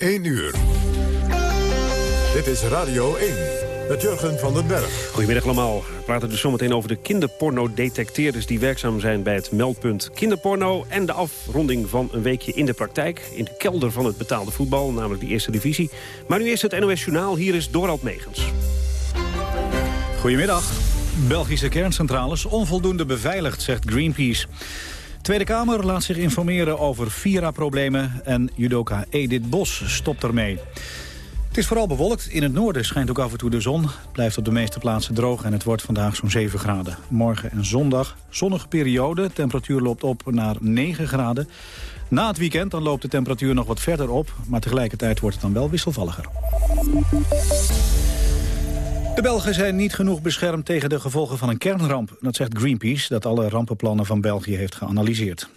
1 uur. Dit is Radio 1 met Jurgen van den Berg. Goedemiddag allemaal. We praten dus zometeen over de kinderporno-detecteerders... die werkzaam zijn bij het meldpunt kinderporno... en de afronding van een weekje in de praktijk... in de kelder van het betaalde voetbal, namelijk de eerste divisie. Maar nu is het NOS Journaal. Hier is Dorald Megens. Goedemiddag. Belgische kerncentrales onvoldoende beveiligd, zegt Greenpeace. Tweede Kamer laat zich informeren over Vira-problemen... en judoka Edith Bos stopt ermee. Het is vooral bewolkt. In het noorden schijnt ook af en toe de zon. Het blijft op de meeste plaatsen droog en het wordt vandaag zo'n 7 graden. Morgen en zondag zonnige periode. temperatuur loopt op naar 9 graden. Na het weekend dan loopt de temperatuur nog wat verder op... maar tegelijkertijd wordt het dan wel wisselvalliger. De Belgen zijn niet genoeg beschermd tegen de gevolgen van een kernramp. Dat zegt Greenpeace, dat alle rampenplannen van België heeft geanalyseerd.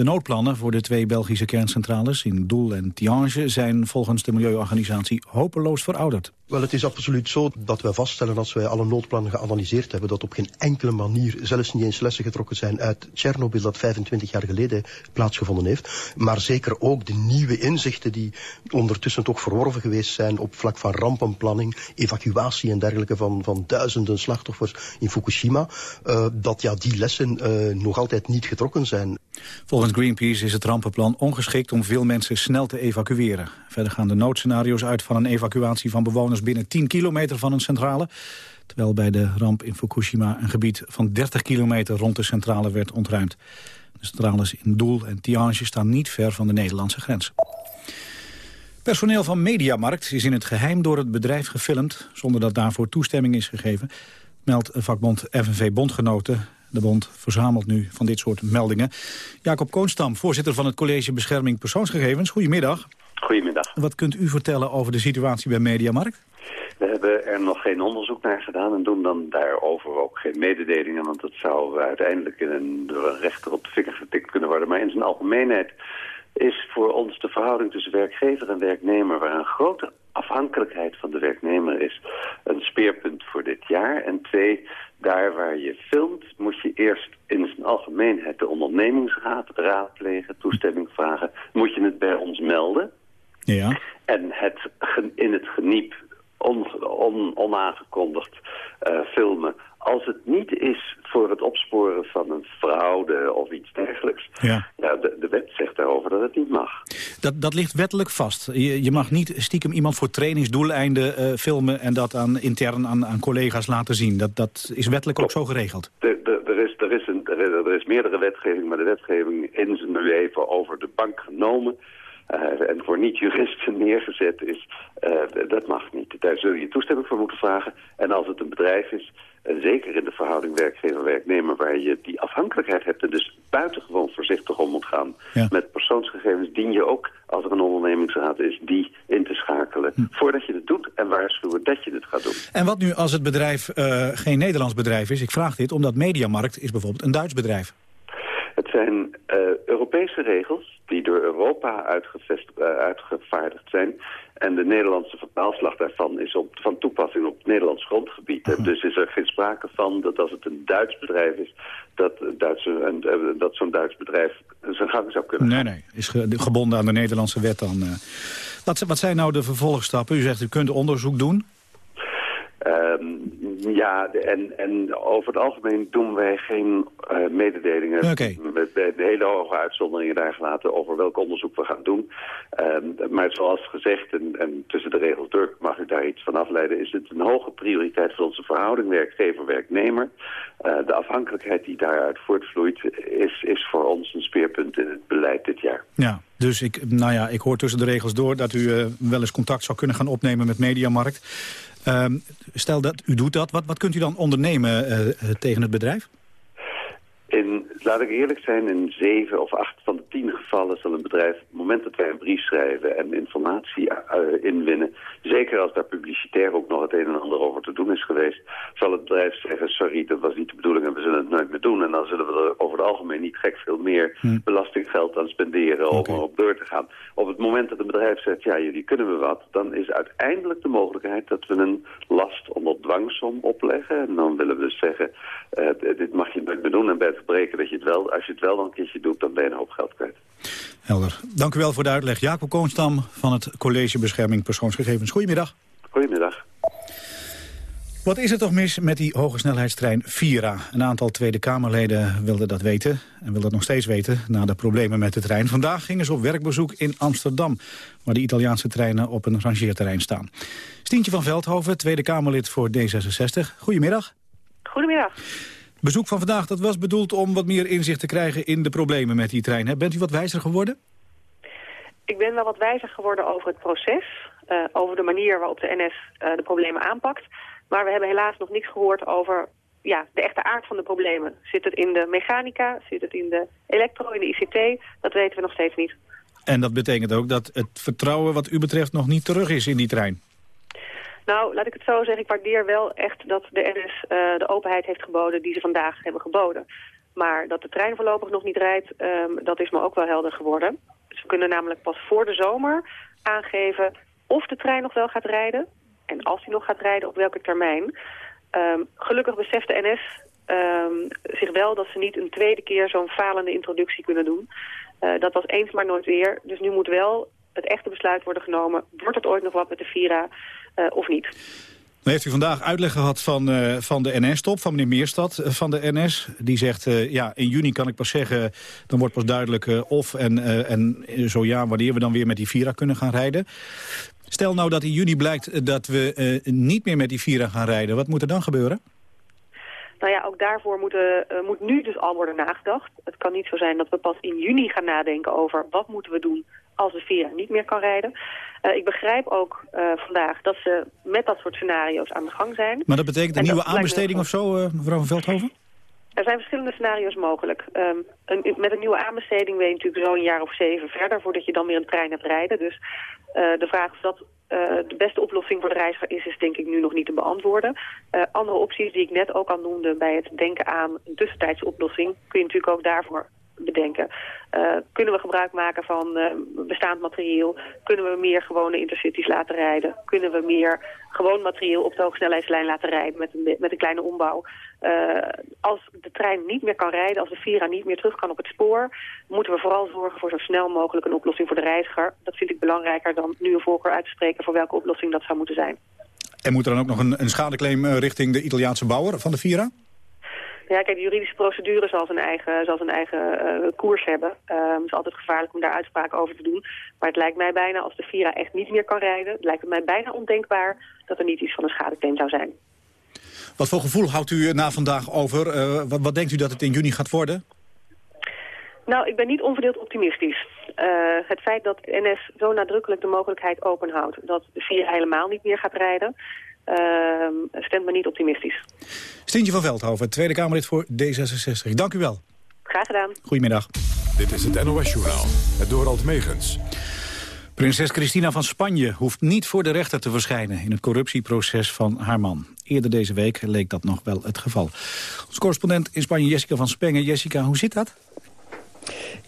De noodplannen voor de twee Belgische kerncentrales in Doel en Tiange zijn volgens de milieuorganisatie hopeloos verouderd. Wel, het is absoluut zo dat wij vaststellen als wij alle noodplannen geanalyseerd hebben dat op geen enkele manier, zelfs niet eens lessen getrokken zijn uit Tsjernobyl dat 25 jaar geleden plaatsgevonden heeft. Maar zeker ook de nieuwe inzichten die ondertussen toch verworven geweest zijn op vlak van rampenplanning, evacuatie en dergelijke van, van duizenden slachtoffers in Fukushima. Uh, dat ja, die lessen uh, nog altijd niet getrokken zijn. Volgens Greenpeace is het rampenplan ongeschikt om veel mensen snel te evacueren. Verder gaan de noodscenario's uit van een evacuatie van bewoners binnen 10 kilometer van een centrale. Terwijl bij de ramp in Fukushima een gebied van 30 kilometer rond de centrale werd ontruimd. De centrales in Doel en Tiange staan niet ver van de Nederlandse grens. Personeel van Mediamarkt is in het geheim door het bedrijf gefilmd... zonder dat daarvoor toestemming is gegeven, meldt vakbond FNV Bondgenoten. De bond verzamelt nu van dit soort meldingen. Jacob Koonstam, voorzitter van het College Bescherming Persoonsgegevens. Goedemiddag. Goedemiddag. Wat kunt u vertellen over de situatie bij Mediamarkt? We hebben er nog geen onderzoek naar gedaan en doen dan daarover ook geen mededelingen. Want dat zou uiteindelijk in een, rechter op de vinger getikt kunnen worden. Maar in zijn algemeenheid is voor ons de verhouding tussen werkgever en werknemer... waar een grote afhankelijkheid van de werknemer is, een speerpunt voor dit jaar. En twee, daar waar je filmt, moet je eerst in zijn algemeenheid de ondernemingsraad raadplegen, toestemming vragen. Moet je het bij ons melden. Ja. En het in het geniep on, on, onaangekondigd uh, filmen. Als het niet is voor het opsporen van een fraude of iets dergelijks. Ja. ja de, de, wet zegt daarover dat het niet mag. Dat, dat ligt wettelijk vast. Je, je mag niet stiekem iemand voor trainingsdoeleinden uh, filmen... en dat aan, intern aan, aan collega's laten zien. Dat, dat is wettelijk ook zo geregeld. De, de, er, is, er, is een, er is meerdere wetgeving, maar de wetgeving in zijn nu even over de bank genomen... Uh, en voor niet-juristen neergezet is, uh, dat mag niet. Daar zul je toestemming voor moeten vragen. En als het een bedrijf is, en zeker in de verhouding werkgever-werknemer... waar je die afhankelijkheid hebt en dus buitengewoon voorzichtig om moet gaan... met persoonsgegevens dien je ook, als er een ondernemingsraad is... die in te schakelen hm. voordat je het doet en waarschuwen dat je het gaat doen. En wat nu als het bedrijf uh, geen Nederlands bedrijf is? Ik vraag dit omdat Mediamarkt is bijvoorbeeld een Duits bedrijf. Het zijn uh, Europese regels die door Europa uh, uitgevaardigd zijn... En de Nederlandse vertaalslag daarvan is op, van toepassing op het Nederlands grondgebied. Uh Dus is er geen sprake van dat als het een Duits bedrijf is... dat, Duitse, uh, dat zo'n Duits bedrijf zijn gang zou kunnen Nee, nee. Is gebonden aan de Nederlandse wet dan. Uh. Wat, wat zijn nou de vervolgstappen? U zegt u kunt onderzoek doen. Um, ja, en, en over het algemeen doen wij geen uh, mededelingen okay. met, met hele hoge uitzonderingen daar gelaten over welk onderzoek we gaan doen. Um, maar zoals gezegd, en, en, tussen de regels door mag ik daar iets van afleiden, is het een hoge prioriteit voor onze verhouding werkgever-werknemer. Uh, de afhankelijkheid die daaruit voortvloeit is, is voor ons een speerpunt in het beleid dit jaar. Ja, dus ik, nou ja, ik hoor tussen de regels door dat u uh, wel eens contact zou kunnen gaan opnemen met Mediamarkt. Um, stel dat u doet dat, wat, wat kunt u dan ondernemen uh, tegen het bedrijf? In, laat ik eerlijk zijn, in zeven of acht van de tien gevallen zal een bedrijf... op het moment dat wij een brief schrijven en informatie uh, inwinnen... zeker als daar publicitair ook nog het een en ander over te doen is geweest... zal het bedrijf zeggen, sorry, dat was niet de bedoeling en we zullen het nooit meer doen. En dan zullen we er over het algemeen niet gek veel meer hm. belastinggeld aan spenderen okay. om erop door te gaan. Op het moment dat een bedrijf zegt, ja, jullie kunnen we wat... dan is uiteindelijk de mogelijkheid dat we een last onder dwangsom opleggen. En dan willen we dus zeggen, uh, dit mag je nooit meer doen. En bij het gebreken dat je het wel, als je het wel nog een keertje doet, dan ben je een hoop geld kwijt. Helder. Dank u wel voor de uitleg. Jacob Koonstam van het College Bescherming Persoonsgegevens. Goedemiddag. Goedemiddag. Wat is er toch mis met die hogesnelheidstrein Vira? Een aantal Tweede Kamerleden wilden dat weten en wil dat nog steeds weten na de problemen met de trein. Vandaag gingen ze op werkbezoek in Amsterdam, waar de Italiaanse treinen op een rangeerterrein staan. Stientje van Veldhoven, Tweede Kamerlid voor D66. Goedemiddag. Goedemiddag. Bezoek van vandaag dat was bedoeld om wat meer inzicht te krijgen in de problemen met die trein. Bent u wat wijzer geworden? Ik ben wel wat wijzer geworden over het proces, uh, over de manier waarop de NS uh, de problemen aanpakt. Maar we hebben helaas nog niks gehoord over ja, de echte aard van de problemen. Zit het in de mechanica, zit het in de elektro, in de ICT? Dat weten we nog steeds niet. En dat betekent ook dat het vertrouwen wat u betreft nog niet terug is in die trein? Nou, laat ik het zo zeggen. Ik waardeer wel echt dat de NS uh, de openheid heeft geboden die ze vandaag hebben geboden. Maar dat de trein voorlopig nog niet rijdt, um, dat is me ook wel helder geworden. Ze kunnen namelijk pas voor de zomer aangeven of de trein nog wel gaat rijden. En als die nog gaat rijden, op welke termijn. Um, gelukkig beseft de NS um, zich wel dat ze niet een tweede keer zo'n falende introductie kunnen doen. Uh, dat was eens maar nooit weer. Dus nu moet wel het echte besluit worden genomen. Wordt het ooit nog wat met de Vira of niet? Dan heeft u vandaag uitleg gehad van, uh, van de NS-top, van meneer Meerstad uh, van de NS. Die zegt, uh, ja, in juni kan ik pas zeggen, dan wordt pas duidelijk of en, en zo ja, wanneer we dan weer met die Vira kunnen gaan rijden. Stel nou dat in juni blijkt dat we niet meer met die Vira gaan rijden. Wat moet er dan gebeuren? Nou ja, ook daarvoor moet, moet nu dus al worden nagedacht. Het kan niet zo zijn dat we pas in juni gaan nadenken over wat moeten we doen als de Vira niet meer kan rijden. Uh, ik begrijp ook uh, vandaag dat ze met dat soort scenario's aan de gang zijn. Maar dat betekent een en nieuwe aanbesteding of zo, uh, mevrouw van Veldhoven? Er zijn verschillende scenario's mogelijk. Um, een, met een nieuwe aanbesteding ben je natuurlijk zo een jaar of zeven verder... voordat je dan weer een trein hebt rijden. Dus de vraag of dat de beste oplossing voor de reiziger is... is denk ik nu nog niet te beantwoorden. andere opties die ik net ook al noemde bij het denken aan een tussentijdse oplossing... kun je natuurlijk ook daarvoor bedenken. Uh, kunnen we gebruik maken van uh, bestaand materieel? Kunnen we meer gewone intercities laten rijden? Kunnen we meer gewoon materieel op de hoogsnelheidslijn laten rijden met een, met een kleine ombouw? Uh, als de trein niet meer kan rijden, als de Vira niet meer terug kan op het spoor... moeten we vooral zorgen voor zo snel mogelijk een oplossing voor de reiziger. Dat vind ik belangrijker dan nu een voorkeur uit te spreken voor welke oplossing dat zou moeten zijn. En moet er dan ook nog een, een schadeclaim richting de Italiaanse bouwer van de Vira? Ja, kijk, de juridische procedure zal zijn eigen, zal zijn eigen uh, koers hebben. Uh, het is altijd gevaarlijk om daar uitspraken over te doen. Maar het lijkt mij bijna, als de Vira echt niet meer kan rijden... het lijkt het mij bijna ondenkbaar dat er niet iets van een schadeclaim zou zijn. Wat voor gevoel houdt u na vandaag over? Uh, wat, wat denkt u dat het in juni gaat worden? Nou, ik ben niet onverdeeld optimistisch. Uh, het feit dat NS zo nadrukkelijk de mogelijkheid openhoudt... dat de Vira helemaal niet meer gaat rijden... Uh, stemt me niet optimistisch. Stientje van Veldhoven, Tweede Kamerlid voor D66. Dank u wel. Graag gedaan. Goedemiddag. Dit is het NOS-journaal, het Dorald Megens. Prinses Christina van Spanje hoeft niet voor de rechter te verschijnen... in het corruptieproces van haar man. Eerder deze week leek dat nog wel het geval. Ons correspondent in Spanje, Jessica van Spengen. Jessica, hoe zit dat?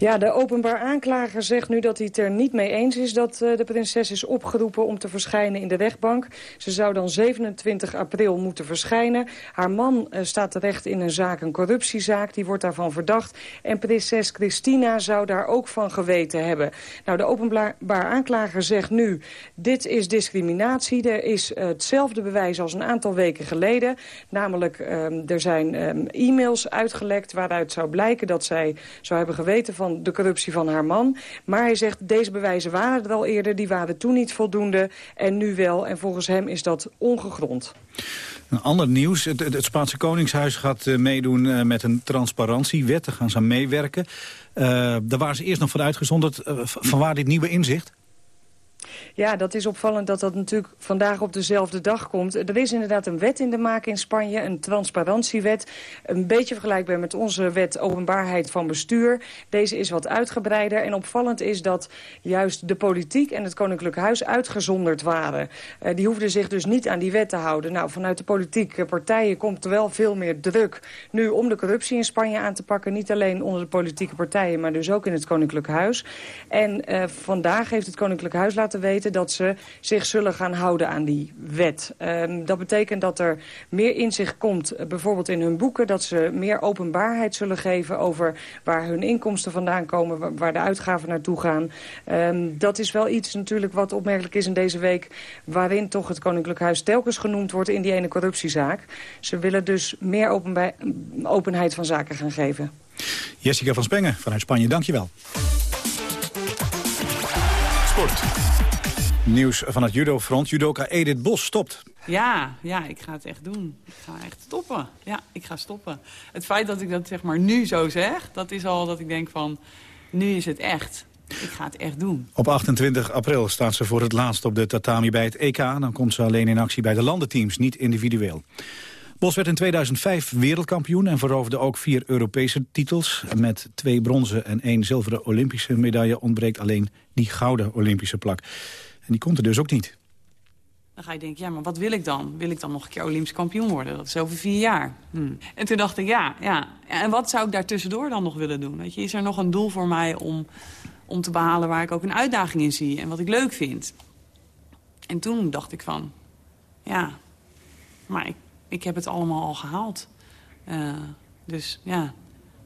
Ja, de openbaar aanklager zegt nu dat hij het er niet mee eens is... dat uh, de prinses is opgeroepen om te verschijnen in de rechtbank. Ze zou dan 27 april moeten verschijnen. Haar man uh, staat terecht in een zaak, een corruptiezaak. Die wordt daarvan verdacht. En prinses Christina zou daar ook van geweten hebben. Nou, de openbaar aanklager zegt nu... dit is discriminatie. Er is uh, hetzelfde bewijs als een aantal weken geleden. Namelijk, um, er zijn um, e-mails uitgelekt waaruit zou blijken... dat zij zou hebben geweten van de corruptie van haar man. Maar hij zegt, deze bewijzen waren er al eerder, die waren toen niet voldoende en nu wel. En volgens hem is dat ongegrond. Een ander nieuws. Het, het Spaanse Koningshuis gaat uh, meedoen uh, met een transparantiewet. Daar gaan ze aan meewerken. Uh, daar waren ze eerst nog van uitgezonderd. van waar dit nieuwe inzicht? Ja, dat is opvallend dat dat natuurlijk vandaag op dezelfde dag komt. Er is inderdaad een wet in de maak in Spanje, een transparantiewet. Een beetje vergelijkbaar met onze wet openbaarheid van bestuur. Deze is wat uitgebreider en opvallend is dat juist de politiek en het Koninklijk Huis uitgezonderd waren. Uh, die hoefden zich dus niet aan die wet te houden. Nou, vanuit de politieke partijen komt er wel veel meer druk nu om de corruptie in Spanje aan te pakken. Niet alleen onder de politieke partijen, maar dus ook in het Koninklijk Huis. En uh, vandaag heeft het Koninklijk Huis laten weten weten dat ze zich zullen gaan houden aan die wet. Um, dat betekent dat er meer inzicht komt, bijvoorbeeld in hun boeken... dat ze meer openbaarheid zullen geven over waar hun inkomsten vandaan komen... waar de uitgaven naartoe gaan. Um, dat is wel iets natuurlijk wat opmerkelijk is in deze week... waarin toch het Koninklijk Huis telkens genoemd wordt in die ene corruptiezaak. Ze willen dus meer openheid van zaken gaan geven. Jessica van Spengen vanuit Spanje, dankjewel. Sport. Nieuws van het judo-front. Judoka Edith Bos stopt. Ja, ja, ik ga het echt doen. Ik ga echt stoppen. Ja, ik ga stoppen. Het feit dat ik dat zeg maar nu zo zeg, dat is al dat ik denk van, nu is het echt. Ik ga het echt doen. Op 28 april staat ze voor het laatst op de tatami bij het EK. Dan komt ze alleen in actie bij de landenteams, niet individueel. Bos werd in 2005 wereldkampioen en veroverde ook vier Europese titels. Met twee bronzen en één zilveren Olympische medaille ontbreekt alleen die gouden Olympische plak. En die komt er dus ook niet. Dan ga je denken, ja, maar wat wil ik dan? Wil ik dan nog een keer Olympisch kampioen worden? Dat is over vier jaar. Hmm. En toen dacht ik, ja, ja, en wat zou ik daar tussendoor dan nog willen doen? Weet je, is er nog een doel voor mij om, om te behalen waar ik ook een uitdaging in zie en wat ik leuk vind? En toen dacht ik van, ja, maar ik ik heb het allemaal al gehaald. Uh, dus ja.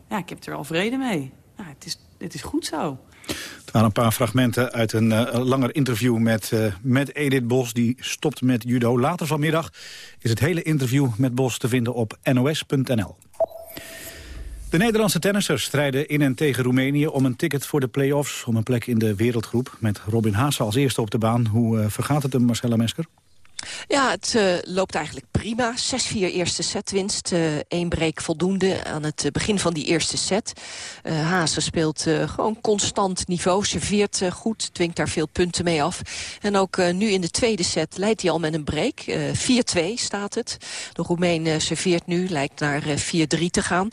ja, ik heb er wel vrede mee. Ja, het, is, het is goed zo. Het waren een paar fragmenten uit een uh, langer interview met, uh, met Edith Bos. Die stopt met judo. Later vanmiddag is het hele interview met Bos te vinden op nos.nl. De Nederlandse tennissers strijden in en tegen Roemenië om een ticket voor de play-offs. Om een plek in de wereldgroep. Met Robin Haase als eerste op de baan. Hoe uh, vergaat het hem, Marcella Mesker? Ja, het uh, loopt eigenlijk prima. 6-4 eerste setwinst. Eén uh, break voldoende aan het uh, begin van die eerste set. Uh, speelt gewoon constant niveau. Serveert goed, dwingt daar veel punten mee af. En ook nu in de tweede set leidt hij al met een break. 4-2 staat het. De Roemeen serveert nu, lijkt naar 4-3 te gaan.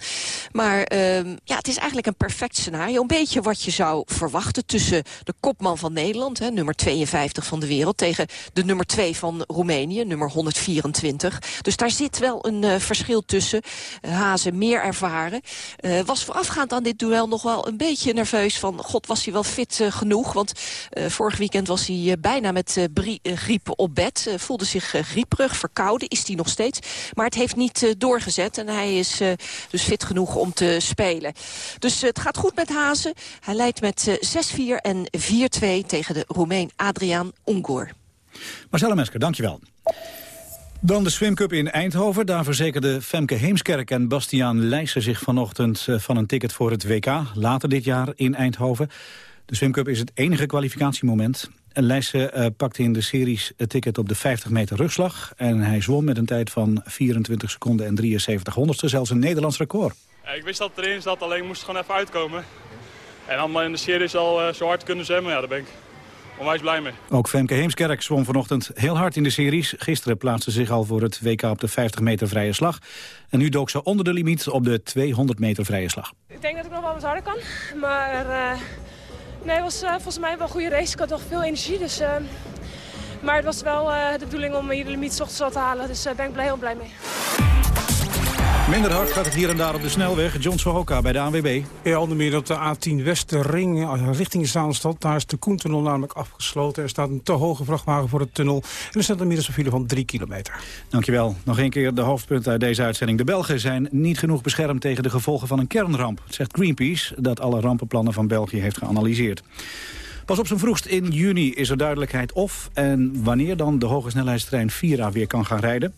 Maar ehm, ja, het is eigenlijk een perfect scenario. Een beetje wat je zou verwachten tussen de kopman van Nederland... Hè, nummer 52 van de wereld... tegen de nummer 2 van Roemenië, nummer 124. Dus daar zit wel een uh, verschil tussen. Uh, Hazen meer ervaren. Uh, was voorafgaand aan dit duel nog wel een beetje nerveus van... god, was hij wel fit genoeg? Want vorig weekend was hij bijna met griep op bed. voelde zich grieperig, verkouden, is hij nog steeds. Maar het heeft niet doorgezet en hij is dus fit genoeg om te spelen. Dus het gaat goed met Hazen. Hij leidt met 6-4 en 4-2 tegen de Roemeen Adriaan Ongoor. Marcella Mesker, dankjewel. Dan de Swim Cup in Eindhoven. Daar verzekerden Femke Heemskerk en Bastiaan Leijsen zich vanochtend eh, van een ticket voor het WK. Later dit jaar in Eindhoven. De Swim Cup is het enige kwalificatiemoment. En Leijsen uh, pakte in de series het ticket op de 50 meter rugslag. En hij zwom met een tijd van 24 seconden en 73 honderdste. Zelfs een Nederlands record. Ik wist dat het erin zat, alleen moest gewoon even uitkomen. En allemaal in de series al uh, zo hard kunnen zwemmen, ja, daar ben ik onwijs blij mee. Ook Femke Heemskerk zwom vanochtend heel hard in de series. Gisteren plaatste zich al voor het WK op de 50 meter vrije slag. En nu dook ze onder de limiet op de 200 meter vrije slag. Ik denk dat ik nog wel wat harder kan. Maar uh, nee, het was uh, volgens mij wel een goede race. Ik had nog veel energie. Dus, uh, maar het was wel de bedoeling om hier de limiet ochtends al te halen. Dus daar ben ik blij, heel blij mee. Minder hard gaat het hier en daar op de snelweg. John Sohoka bij de ANWB. Ja, onder meer op de A10 Westerring eh, richting Zaanstad. Daar is de Koentunnel namelijk afgesloten. Er staat een te hoge vrachtwagen voor de tunnel. En er staat inmiddels een file van 3 kilometer. Dankjewel. Nog een keer de hoofdpunten uit deze uitzending. De Belgen zijn niet genoeg beschermd tegen de gevolgen van een kernramp. Zegt Greenpeace dat alle rampenplannen van België heeft geanalyseerd. Pas op zijn vroegst in juni is er duidelijkheid of en wanneer dan de hoge snelheidstrein Vira weer kan gaan rijden.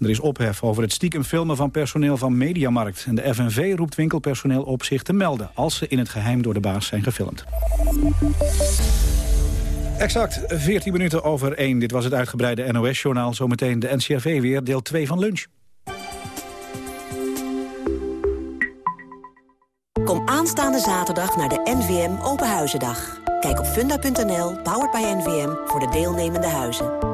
Er is ophef over het stiekem filmen van personeel van Mediamarkt. En de FNV roept winkelpersoneel op zich te melden... als ze in het geheim door de baas zijn gefilmd. Exact 14 minuten over 1. Dit was het uitgebreide NOS-journaal. Zometeen de NCRV weer, deel 2 van lunch. Kom aanstaande zaterdag naar de NVM Openhuizendag. Kijk op funda.nl, powered by NVM, voor de deelnemende huizen.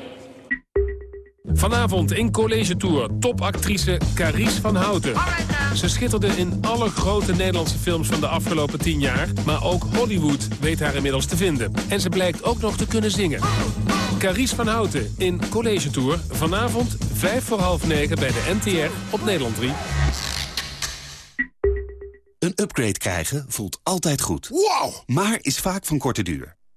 Vanavond in College Tour topactrice Carice van Houten. Ze schitterde in alle grote Nederlandse films van de afgelopen tien jaar... maar ook Hollywood weet haar inmiddels te vinden. En ze blijkt ook nog te kunnen zingen. Carice van Houten in College Tour. Vanavond 5 voor half 9 bij de NTR op Nederland 3. Een upgrade krijgen voelt altijd goed. Wow! Maar is vaak van korte duur.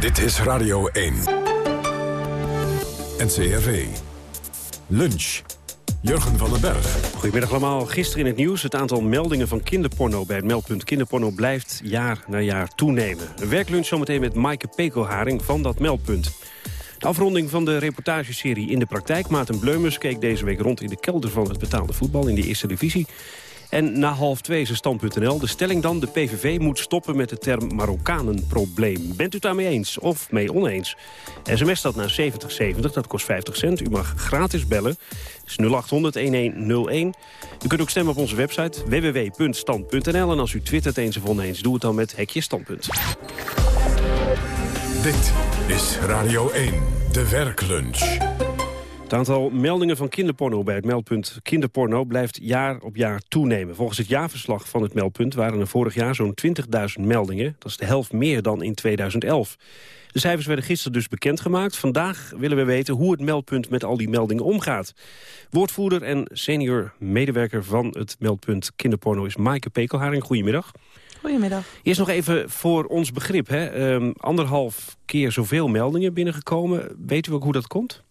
Dit is Radio 1. NCRV. Lunch. Jurgen van den Berg. Goedemiddag allemaal. Gisteren in het nieuws. Het aantal meldingen van kinderporno bij het meldpunt kinderporno blijft jaar na jaar toenemen. Een werklunch zometeen met Maaike Pekelharing van dat meldpunt. De afronding van de reportageserie In de Praktijk. Maarten Bleumers keek deze week rond in de kelder van het betaalde voetbal in de eerste divisie. En na half twee is stand.nl. De stelling dan, de PVV moet stoppen met de term Marokkanenprobleem. Bent u daarmee eens of mee oneens? SMS dat naar 7070, dat kost 50 cent. U mag gratis bellen. is 0800-1101. U kunt ook stemmen op onze website www.stand.nl. En als u twittert eens of oneens, doe het dan met Hekje Standpunt. Dit is Radio 1, de werklunch. Het aantal meldingen van kinderporno bij het meldpunt kinderporno blijft jaar op jaar toenemen. Volgens het jaarverslag van het meldpunt waren er vorig jaar zo'n 20.000 meldingen. Dat is de helft meer dan in 2011. De cijfers werden gisteren dus bekendgemaakt. Vandaag willen we weten hoe het meldpunt met al die meldingen omgaat. Woordvoerder en senior medewerker van het meldpunt kinderporno is Maaike Pekelharing. Goedemiddag. Goedemiddag. Eerst nog even voor ons begrip. Hè. Um, anderhalf keer zoveel meldingen binnengekomen. Weet u ook hoe dat komt?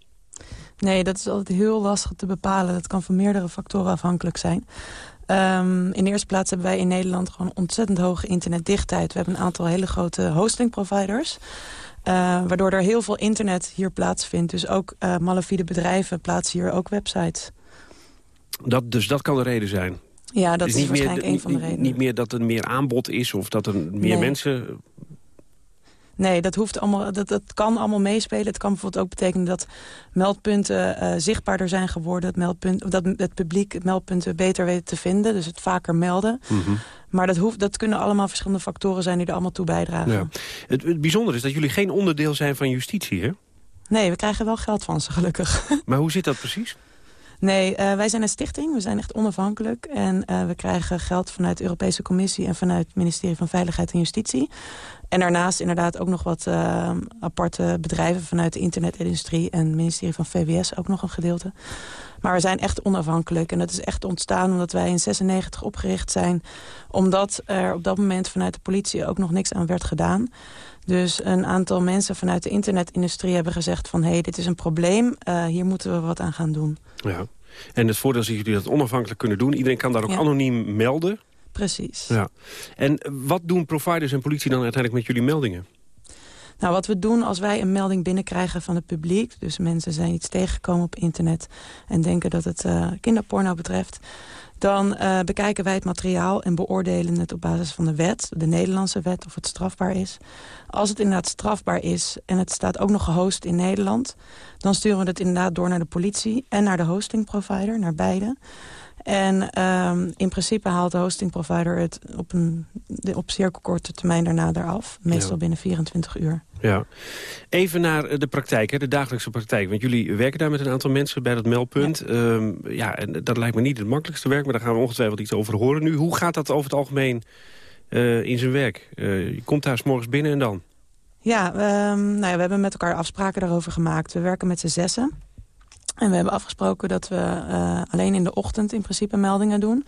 Nee, dat is altijd heel lastig te bepalen. Dat kan van meerdere factoren afhankelijk zijn. Um, in de eerste plaats hebben wij in Nederland gewoon ontzettend hoge internetdichtheid. We hebben een aantal hele grote hosting providers. Uh, waardoor er heel veel internet hier plaatsvindt. Dus ook uh, malafide bedrijven plaatsen hier ook websites. Dat, dus dat kan de reden zijn? Ja, dat is, is waarschijnlijk meer, een van de redenen. Niet meer dat er meer aanbod is of dat er meer nee. mensen Nee, dat, hoeft allemaal, dat, dat kan allemaal meespelen. Het kan bijvoorbeeld ook betekenen dat meldpunten uh, zichtbaarder zijn geworden. Dat, meldpunt, dat het publiek meldpunten beter weet te vinden. Dus het vaker melden. Mm -hmm. Maar dat, hoeft, dat kunnen allemaal verschillende factoren zijn die er allemaal toe bijdragen. Ja. Het, het bijzondere is dat jullie geen onderdeel zijn van justitie, hè? Nee, we krijgen wel geld van ze, gelukkig. Maar hoe zit dat precies? Nee, uh, wij zijn een stichting. We zijn echt onafhankelijk. En uh, we krijgen geld vanuit de Europese Commissie... en vanuit het ministerie van Veiligheid en Justitie. En daarnaast inderdaad ook nog wat uh, aparte bedrijven... vanuit de internetindustrie en het ministerie van VWS ook nog een gedeelte. Maar we zijn echt onafhankelijk. En dat is echt ontstaan omdat wij in 96 opgericht zijn. Omdat er op dat moment vanuit de politie ook nog niks aan werd gedaan. Dus een aantal mensen vanuit de internetindustrie hebben gezegd van... hé, hey, dit is een probleem, uh, hier moeten we wat aan gaan doen. Ja. En het voordeel is dat jullie dat onafhankelijk kunnen doen. Iedereen kan daar ook ja. anoniem melden. Precies. Ja. En wat doen providers en politie dan uiteindelijk met jullie meldingen? Nou, wat we doen als wij een melding binnenkrijgen van het publiek... dus mensen zijn iets tegengekomen op internet... en denken dat het uh, kinderporno betreft... dan uh, bekijken wij het materiaal en beoordelen het op basis van de wet... de Nederlandse wet, of het strafbaar is. Als het inderdaad strafbaar is en het staat ook nog gehost in Nederland... dan sturen we het inderdaad door naar de politie en naar de hosting provider, naar beide... En um, in principe haalt de hosting provider het op, een, op zeer korte termijn daarna eraf. Meestal ja. binnen 24 uur. Ja. Even naar de praktijk, hè, de dagelijkse praktijk. Want jullie werken daar met een aantal mensen bij dat meldpunt. Ja, um, ja en dat lijkt me niet het makkelijkste werk, maar daar gaan we ongetwijfeld iets over horen nu. Hoe gaat dat over het algemeen uh, in zijn werk? Uh, je komt daar s morgens binnen en dan? Ja, um, nou ja, we hebben met elkaar afspraken daarover gemaakt. We werken met z'n zessen. En we hebben afgesproken dat we uh, alleen in de ochtend in principe meldingen doen.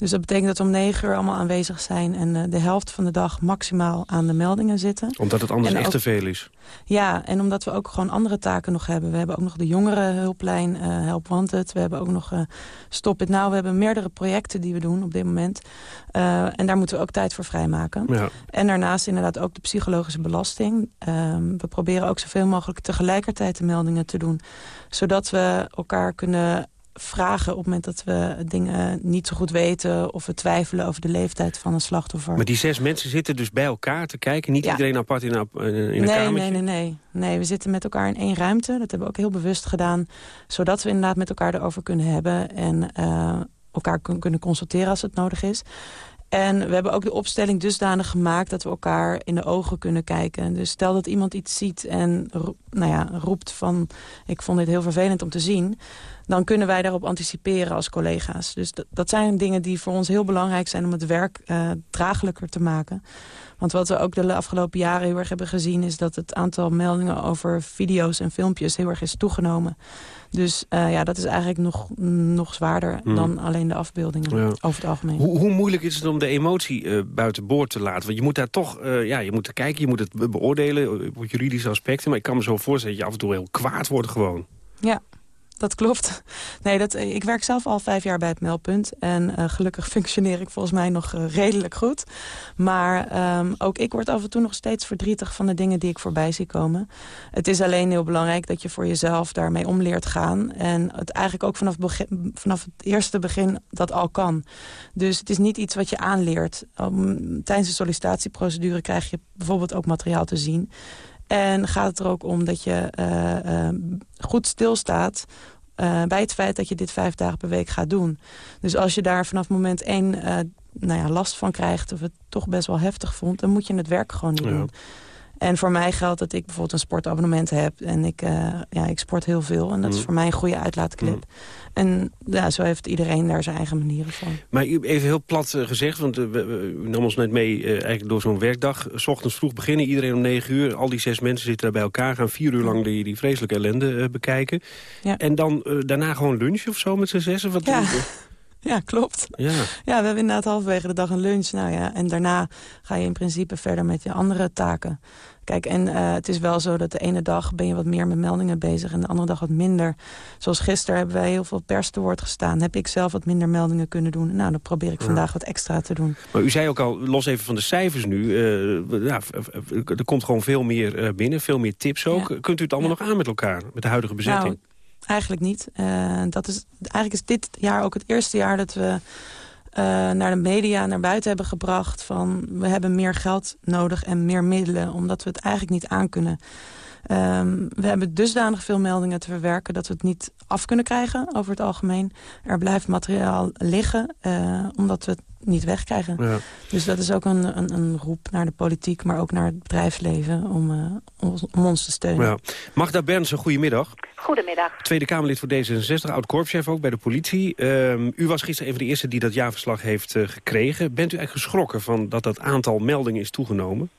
Dus dat betekent dat we om negen uur allemaal aanwezig zijn... en uh, de helft van de dag maximaal aan de meldingen zitten. Omdat het anders en echt ook, te veel is? Ja, en omdat we ook gewoon andere taken nog hebben. We hebben ook nog de jongerenhulplijn, uh, Help Wanted. We hebben ook nog uh, Stop It Now. We hebben meerdere projecten die we doen op dit moment. En daar moeten we ook tijd voor vrijmaken. Ja. En daarnaast inderdaad ook de psychologische belasting. Uh, we proberen ook zoveel mogelijk tegelijkertijd de meldingen te doen. Zodat we elkaar kunnen vragen op het moment dat we dingen niet zo goed weten... of we twijfelen over de leeftijd van een slachtoffer. Maar die zes mensen zitten dus bij elkaar te kijken? Niet iedereen apart in, een, in een nee, kamertje? Nee, nee, nee. Nee, we zitten met elkaar in één ruimte. Dat hebben we ook heel bewust gedaan. Zodat we inderdaad met elkaar erover kunnen hebben... en uh, elkaar kunnen consulteren als het nodig is. En we hebben ook de opstelling dusdanig gemaakt... dat we elkaar in de ogen kunnen kijken. Dus stel dat iemand iets ziet en nou ja, roept van... ik vond dit heel vervelend om te zien... dan kunnen wij daarop anticiperen als collega's. Dus dat zijn dingen die voor ons heel belangrijk zijn... om het werk uh, draaglijker te maken. Want wat we ook de afgelopen jaren heel erg hebben gezien... is dat het aantal meldingen over video's en filmpjes heel erg is toegenomen. Dus uh, ja, dat is eigenlijk nog, nog zwaarder Hmm. dan alleen de afbeeldingen Ja. over het algemeen. Hoe, hoe moeilijk is het om de emotie eh, buiten boord te laten? Want je moet daar toch, eh, ja, je moet er kijken, je moet het be- beoordelen eh, op juridische aspecten. Maar ik kan me zo voorstellen dat je af en toe heel kwaad wordt gewoon. Ja, dat klopt. Nee, dat, ik werk zelf al vijf jaar bij het meldpunt. En eh, gelukkig functioneer ik volgens mij nog eh, redelijk goed. Maar ehm, ook ik word af en toe nog steeds verdrietig van de dingen die ik voorbij zie komen. Het is alleen heel belangrijk dat je voor jezelf daarmee om leert gaan. En het eigenlijk ook vanaf, vanaf het eerste begin dat al kan. Dus het is niet iets wat je aanleert. Tijdens de sollicitatieprocedure krijg je bijvoorbeeld ook materiaal te zien. En gaat het er ook om dat je uh, goed stilstaat uh, bij het feit dat je dit vijf dagen per week gaat doen. Dus als je daar vanaf moment één nou ja, last van krijgt... of het toch best wel heftig vond, dan moet je het werk gewoon niet Ja. doen. En voor mij geldt dat ik bijvoorbeeld een sportabonnement heb. En ik, uh, ja, ik sport heel veel. En dat is Mm. voor mij een goede uitlaatklep. En ja, zo heeft iedereen daar zijn eigen manieren van. Maar even heel plat eh, gezegd, want eh, we- we- nam ons net mee eh, eigenlijk door zo'n werkdag. S ochtends vroeg beginnen, iedereen om negen uur. Al die zes mensen zitten daar bij elkaar, gaan vier uur lang die, die vreselijke ellende eh, bekijken. Ja. En dan eh, daarna gewoon lunchen of zo met z'n zessen? Wat Ja. Ja, klopt. Ja. Ja, we hebben inderdaad halverwege de dag een lunch. Nou ja, en daarna ga je in principe verder met je andere taken. Kijk, en uh, het is wel zo dat de ene dag ben je wat meer met meldingen bezig... en de andere dag wat minder. Zoals gisteren hebben wij heel veel pers te woord gestaan. Heb ik zelf wat minder meldingen kunnen doen. Nou, dan probeer ik Ja. vandaag wat extra te doen. Maar u zei ook al, los even van de cijfers nu... eh, ja, er komt gewoon veel meer eh, binnen, veel meer tips ook. Kunt u het allemaal nog aan met elkaar, met de huidige bezetting? Nou, eigenlijk niet. Uh, dat is, eigenlijk is dit jaar ook het eerste jaar dat we... Uh, naar de media, naar buiten hebben gebracht... van we hebben meer geld nodig en meer middelen... omdat we het eigenlijk niet aankunnen. Um, we hebben dusdanig veel meldingen te verwerken... dat we het niet af kunnen krijgen over het algemeen. Er blijft materiaal liggen, uh, omdat we het niet wegkrijgen. Ja. Dus dat is ook een, een, een, roep naar de politiek... maar ook naar het bedrijfsleven om, uh, om, om ons te steunen. Ja. Magda Bernsen, goedemiddag. Goedemiddag. Tweede Kamerlid voor D66, oud-korpschef ook bij de politie. Um, u was gisteren een van de eerste die dat jaarverslag heeft uh, gekregen. Bent u eigenlijk geschrokken van dat dat aantal meldingen is toegenomen?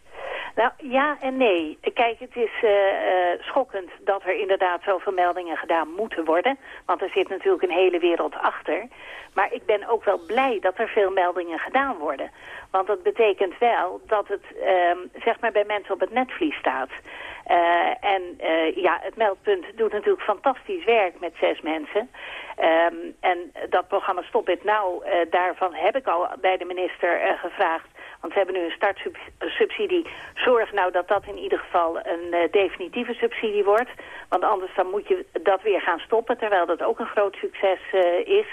Nou, ja en nee. Kijk, het is uh, uh, schokkend dat er inderdaad zoveel meldingen gedaan moeten worden. Want er zit natuurlijk een hele wereld achter. Maar ik ben ook wel blij dat er veel meldingen gedaan worden. Want dat betekent wel dat het uh, zeg maar bij mensen op het netvlies staat. Uh, en ja, het meldpunt doet natuurlijk fantastisch werk met zes mensen. Um, en dat programma Stop het Nou, daarvan heb ik al bij de minister gevraagd. Want ze hebben nu een startsubsidie. Zorg nou dat dat in ieder geval een uh, definitieve subsidie wordt. Want anders dan moet je dat weer gaan stoppen, terwijl dat ook een groot succes uh, is.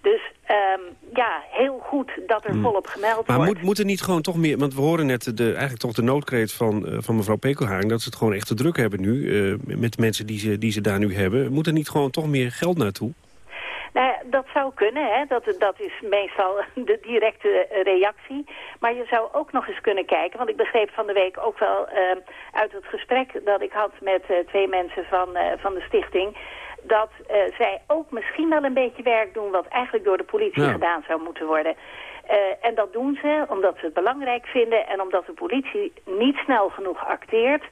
Dus um, ja, heel goed dat er hmm. volop gemeld maar wordt. Maar moet, moet er niet gewoon toch meer... Want we horen net de, eigenlijk toch de noodkreet van, uh, van mevrouw Pekelharing... dat ze het gewoon echt te druk hebben nu, met de mensen die ze, die ze daar nu hebben. Moet er niet gewoon toch meer geld naartoe? Nou, dat zou kunnen, hè. Dat, dat is meestal de directe reactie. Maar je zou ook nog eens kunnen kijken, want ik begreep van de week ook wel uh, uit het gesprek dat ik had met uh, twee mensen van, uh, van de stichting, dat uh, zij ook misschien wel een beetje werk doen wat eigenlijk door de politie ja. gedaan zou moeten worden. Uh, en dat doen ze omdat ze het belangrijk vinden en omdat de politie niet snel genoeg acteert.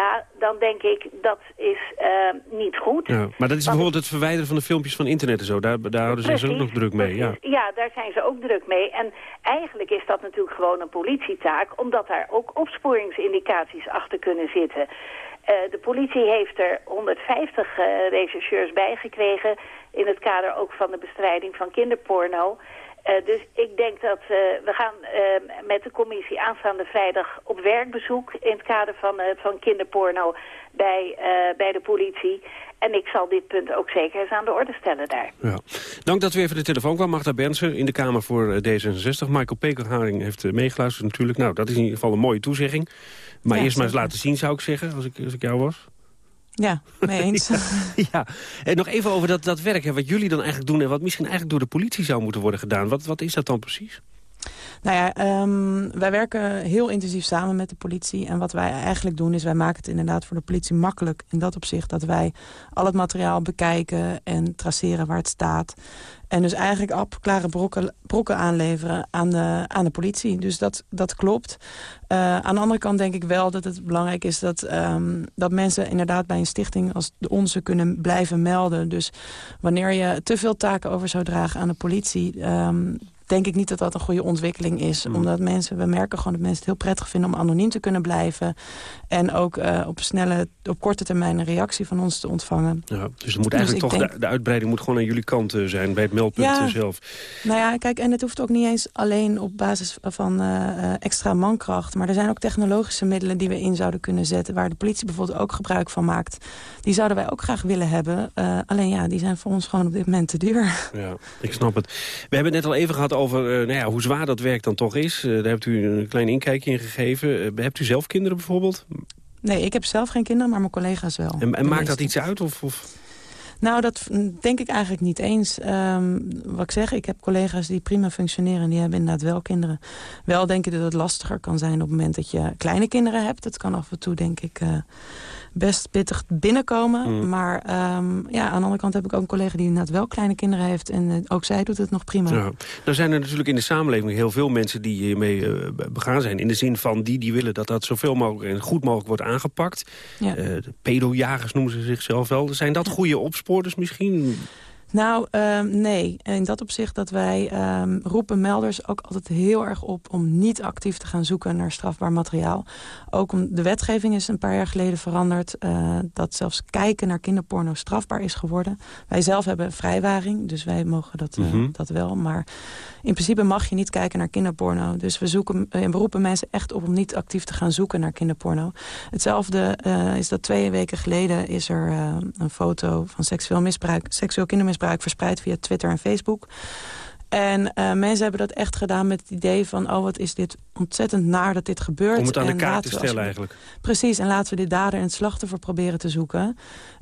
Ja, dan denk ik, dat is uh, niet goed. Ja, maar dat is Want, bijvoorbeeld het verwijderen van de filmpjes van internet en zo. Daar, daar houden ze, ze ook nog druk mee. Ja. ja, daar zijn ze ook druk mee. En eigenlijk is dat natuurlijk gewoon een politietaak... omdat daar ook opsporingsindicaties achter kunnen zitten. Uh, de politie heeft er 150 uh, rechercheurs bijgekregen... in het kader ook van de bestrijding van kinderporno... Uh, dus ik denk dat uh, we gaan uh, met de commissie aanstaande vrijdag op werkbezoek in het kader van, van kinderporno bij, eh, bij de politie. En ik zal dit punt ook zeker eens aan de orde stellen daar. Ja. Dank dat u even de telefoon kwam. Magda Benser in de Kamer voor eh, D66. Michael Pekelharing heeft meegeluisterd natuurlijk. Nou, dat is in ieder geval een mooie toezegging. Maar eerst maar eens laten zien, zou ik zeggen, als ik, als ik jou was. Ja, mee eens. ja, En nog even over dat, dat werk, hè, wat jullie dan eigenlijk doen... en wat misschien eigenlijk door de politie zou moeten worden gedaan. Wat, wat is dat dan precies? Nou ja, um, wij werken heel intensief samen met de politie. En wat wij eigenlijk doen is, wij maken het inderdaad voor de politie makkelijk. In dat opzicht dat wij al het materiaal bekijken en traceren waar het staat. En dus eigenlijk apklare brokken, brokken aanleveren aan de, aan de politie. Dus dat, dat klopt. Uh, aan de andere kant denk ik wel dat het belangrijk is... Dat, um, dat mensen inderdaad bij een stichting als de onze kunnen blijven melden. Dus wanneer je te veel taken over zou dragen aan de politie... Um, denk ik niet dat dat een goede ontwikkeling is. Mm. Omdat mensen, we merken gewoon dat mensen het heel prettig vinden om anoniem te kunnen blijven. En ook uh, op, snelle, op korte termijn een reactie van ons te ontvangen. Ja, dus, moet eigenlijk dus toch de, de, uitbreiding moet gewoon aan jullie kant uh, zijn bij het meldpunt ja, zelf. Nou ja, kijk, en het hoeft ook niet eens alleen op basis van uh, extra mankracht. Maar er zijn ook technologische middelen die we in zouden kunnen zetten. Waar de politie bijvoorbeeld ook gebruik van maakt. Die zouden wij ook graag willen hebben. alleen ja, die zijn voor ons gewoon op dit moment te duur. Ja, ik snap het. We hebben het net al even gehad over uh, nou ja, hoe zwaar dat werk dan toch is. Uh, daar hebt u een klein inkijkje in gegeven. Uh, hebt u zelf kinderen bijvoorbeeld? Nee, ik heb zelf geen kinderen, maar mijn collega's wel. En, en maakt dat iets uit? Of, of? Nou, dat denk ik eigenlijk niet eens. Um, wat ik zeg, ik heb collega's die prima functioneren... en die hebben inderdaad wel kinderen. Wel denk ik dat het lastiger kan zijn op het moment dat je kleine kinderen hebt. Dat kan af en toe, denk ik best pittig binnenkomen. Mm. Maar um, ja, aan de andere kant heb ik ook een collega die inderdaad wel kleine kinderen heeft. En uh, ook zij doet het nog prima. Ja. Nou zijn er natuurlijk in de samenleving heel veel mensen die hiermee uh, begaan zijn. In de zin van die die willen dat dat zoveel mogelijk en goed mogelijk wordt aangepakt. Ja. Uh, de pedojagers noemen ze zichzelf wel. Zijn dat goede opsporters misschien? Nou, um, nee. In dat opzicht dat wij um, roepen melders ook altijd heel erg op... om niet actief te gaan zoeken naar strafbaar materiaal. Ook om, de wetgeving is een paar jaar geleden veranderd... Uh, dat zelfs kijken naar kinderporno strafbaar is geworden. Wij zelf hebben vrijwaring, dus wij mogen dat, uh, mm -hmm. dat wel. Maar in principe mag je niet kijken naar kinderporno. Dus we, zoeken, we beroepen mensen echt op om niet actief te gaan zoeken naar kinderporno. Hetzelfde uh, is dat twee weken geleden is er een foto van seksueel misbruik... seksueel kindermisbruik verspreid via Twitter en Facebook. En uh, mensen hebben dat echt gedaan met het idee van... oh, wat is dit ontzettend naar dat dit gebeurt. Om het aan en de kaart te stellen we, eigenlijk. Precies, en laten we de dader en het slachtoffer proberen te zoeken...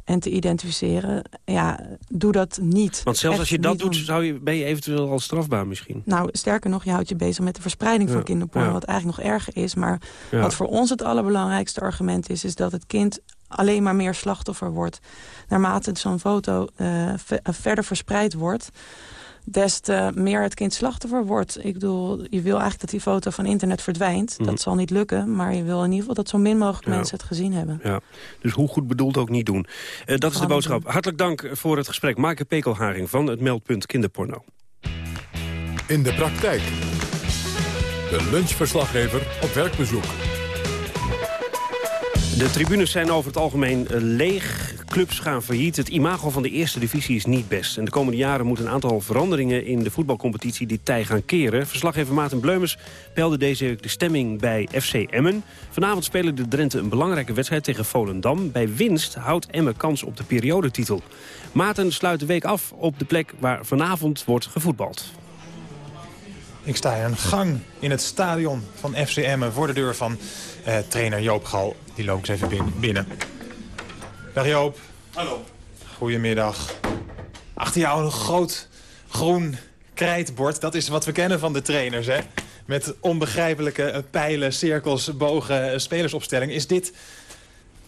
en te identificeren. Ja, doe dat niet. Want zelfs als je dat doet, zou je, ben je eventueel al strafbaar misschien? Nou, sterker nog, je houdt je bezig met de verspreiding ja. van kinderporno... Ja. wat eigenlijk nog erger is. Maar ja. wat voor ons het allerbelangrijkste argument is... is dat het kind alleen maar meer slachtoffer wordt. Naarmate zo'n foto uh, verder verspreid wordt des te meer het kind slachtoffer wordt. Ik bedoel, je wil eigenlijk dat die foto van internet verdwijnt. Mm. Dat zal niet lukken, maar je wil in ieder geval dat zo min mogelijk ja. mensen het gezien hebben. Ja. Dus hoe goed bedoeld ook niet doen. Uh, dat is de boodschap. Hartelijk dank voor het gesprek. Maaike Pekelharing van het meldpunt Kinderporno. In de praktijk. De lunchverslaggever op werkbezoek. De tribunes zijn over het algemeen leeg. Clubs gaan failliet. Het imago van de eerste divisie is niet best. En de komende jaren moeten een aantal veranderingen in de voetbalcompetitie dit tij gaan keren. Verslaggever Maarten Bleumers peilde deze week de stemming bij FC Emmen. Vanavond spelen de Drenthe een belangrijke wedstrijd tegen Volendam. Bij winst houdt Emmen kans op de periodetitel. Maarten sluit de week af op de plek waar vanavond wordt gevoetbald. Ik sta in gang in het stadion van FC Emmen voor de deur van uh, trainer Joop Gal. Die loop ik eens even binnen. Dag Joop. Hallo. Goedemiddag. Achter jou een groot groen krijtbord. Dat is wat we kennen van de trainers, hè? Met onbegrijpelijke pijlen, cirkels, bogen, spelersopstelling. Is dit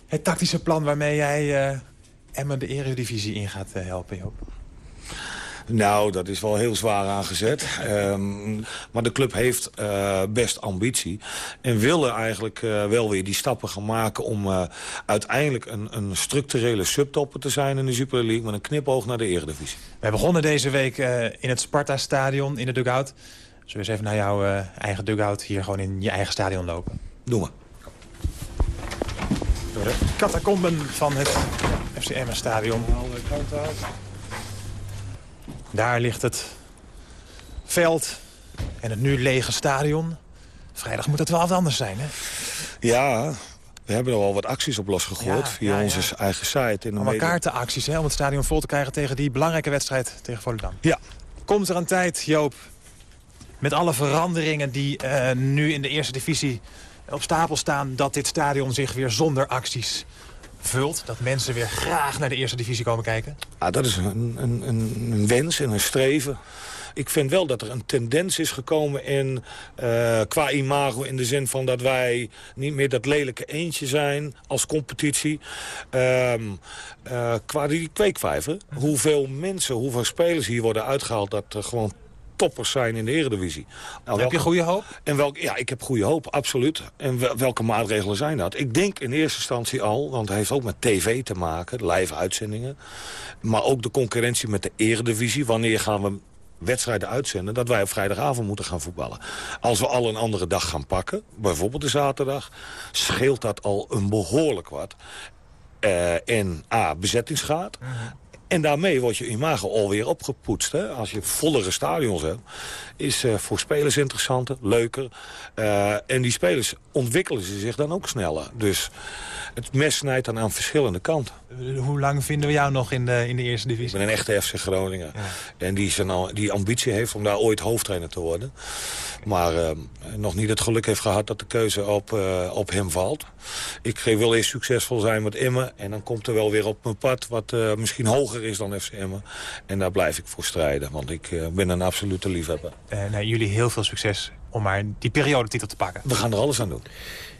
het tactische plan waarmee jij uh, Emmen de eredivisie in gaat uh, helpen, Joop? Nou, dat is wel heel zwaar aangezet. Um, maar de club heeft uh, best ambitie. En willen eigenlijk uh, wel weer die stappen gaan maken... om uh, uiteindelijk een, een structurele subtopper te zijn in de Super League... met een knipoog naar de eredivisie. We begonnen deze week in het Sparta-stadion in de dugout. Zullen we eens even naar jouw eigen dugout hier gewoon in je eigen stadion lopen? Doe maar. Door de catacomben van het FCM-stadion. Daar ligt het veld en het nu lege stadion. Vrijdag moet het wel wat anders zijn, hè? Ja, We hebben er al wat acties op losgegooid via onze eigen site. In de Allemaal kaartenacties hè, om het stadion vol te krijgen tegen die belangrijke wedstrijd tegen Volendam. Ja. Komt er een tijd, Joop, met alle veranderingen die uh, nu in de eerste divisie op stapel staan... dat dit stadion zich weer zonder acties vult? Dat mensen weer graag naar de eerste divisie komen kijken? Ah, dat is een, een, een wens en een streven. Ik vind wel dat er een tendens is gekomen in, uh, qua imago... in de zin van dat wij niet meer dat lelijke eentje zijn als competitie. Um, uh, qua die kweekvijver, hoeveel mensen, hoeveel spelers hier worden uitgehaald... dat er gewoon toppers zijn in de eredivisie. Heb je goede hoop? En welk, ja, ik heb goede hoop, absoluut. En welke maatregelen zijn dat? Ik denk in eerste instantie al, want het heeft ook met tv te maken, live uitzendingen. Maar ook de concurrentie met de eredivisie. Wanneer gaan we wedstrijden uitzenden... dat wij op vrijdagavond moeten gaan voetballen. Als we al een andere dag gaan pakken, bijvoorbeeld de zaterdag... scheelt dat al een behoorlijk wat. Uh, in A, bezettingsgraad. En daarmee wordt je imago alweer opgepoetst. Hè? Als je vollere stadions hebt, is uh, voor spelers interessanter, leuker. Uh, en die spelers ontwikkelen ze zich dan ook sneller. Dus het mes snijdt dan aan verschillende kanten. Hoe lang vinden we jou nog in de, in de eerste divisie? Ik ben een echte FC Groningen. Ja. En die, zijn die ambitie heeft om daar ooit hoofdtrainer te worden. Maar uh, nog niet het geluk heeft gehad dat de keuze op, uh, op hem valt. Ik wil eerst succesvol zijn met Emmen. En dan komt er wel weer op mijn pad wat uh, misschien hoger is dan FC Emmen. En daar blijf ik voor strijden. Want ik ben een absolute liefhebber. Nee, jullie heel veel succes om maar die periodetitel te pakken. We gaan er alles aan doen.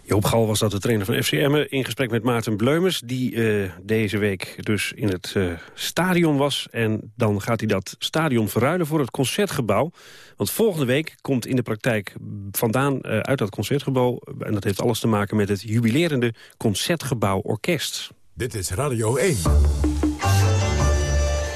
Joop Gal was dat de trainer van FCM in gesprek met Maarten Bleumers... die uh, deze week dus in het uh, stadion was. En dan gaat hij dat stadion verruilen voor het Concertgebouw. Want volgende week komt in de praktijk vandaan uh, uit dat Concertgebouw... en dat heeft alles te maken met het jubilerende Concertgebouw Orkest. Dit is Radio 1.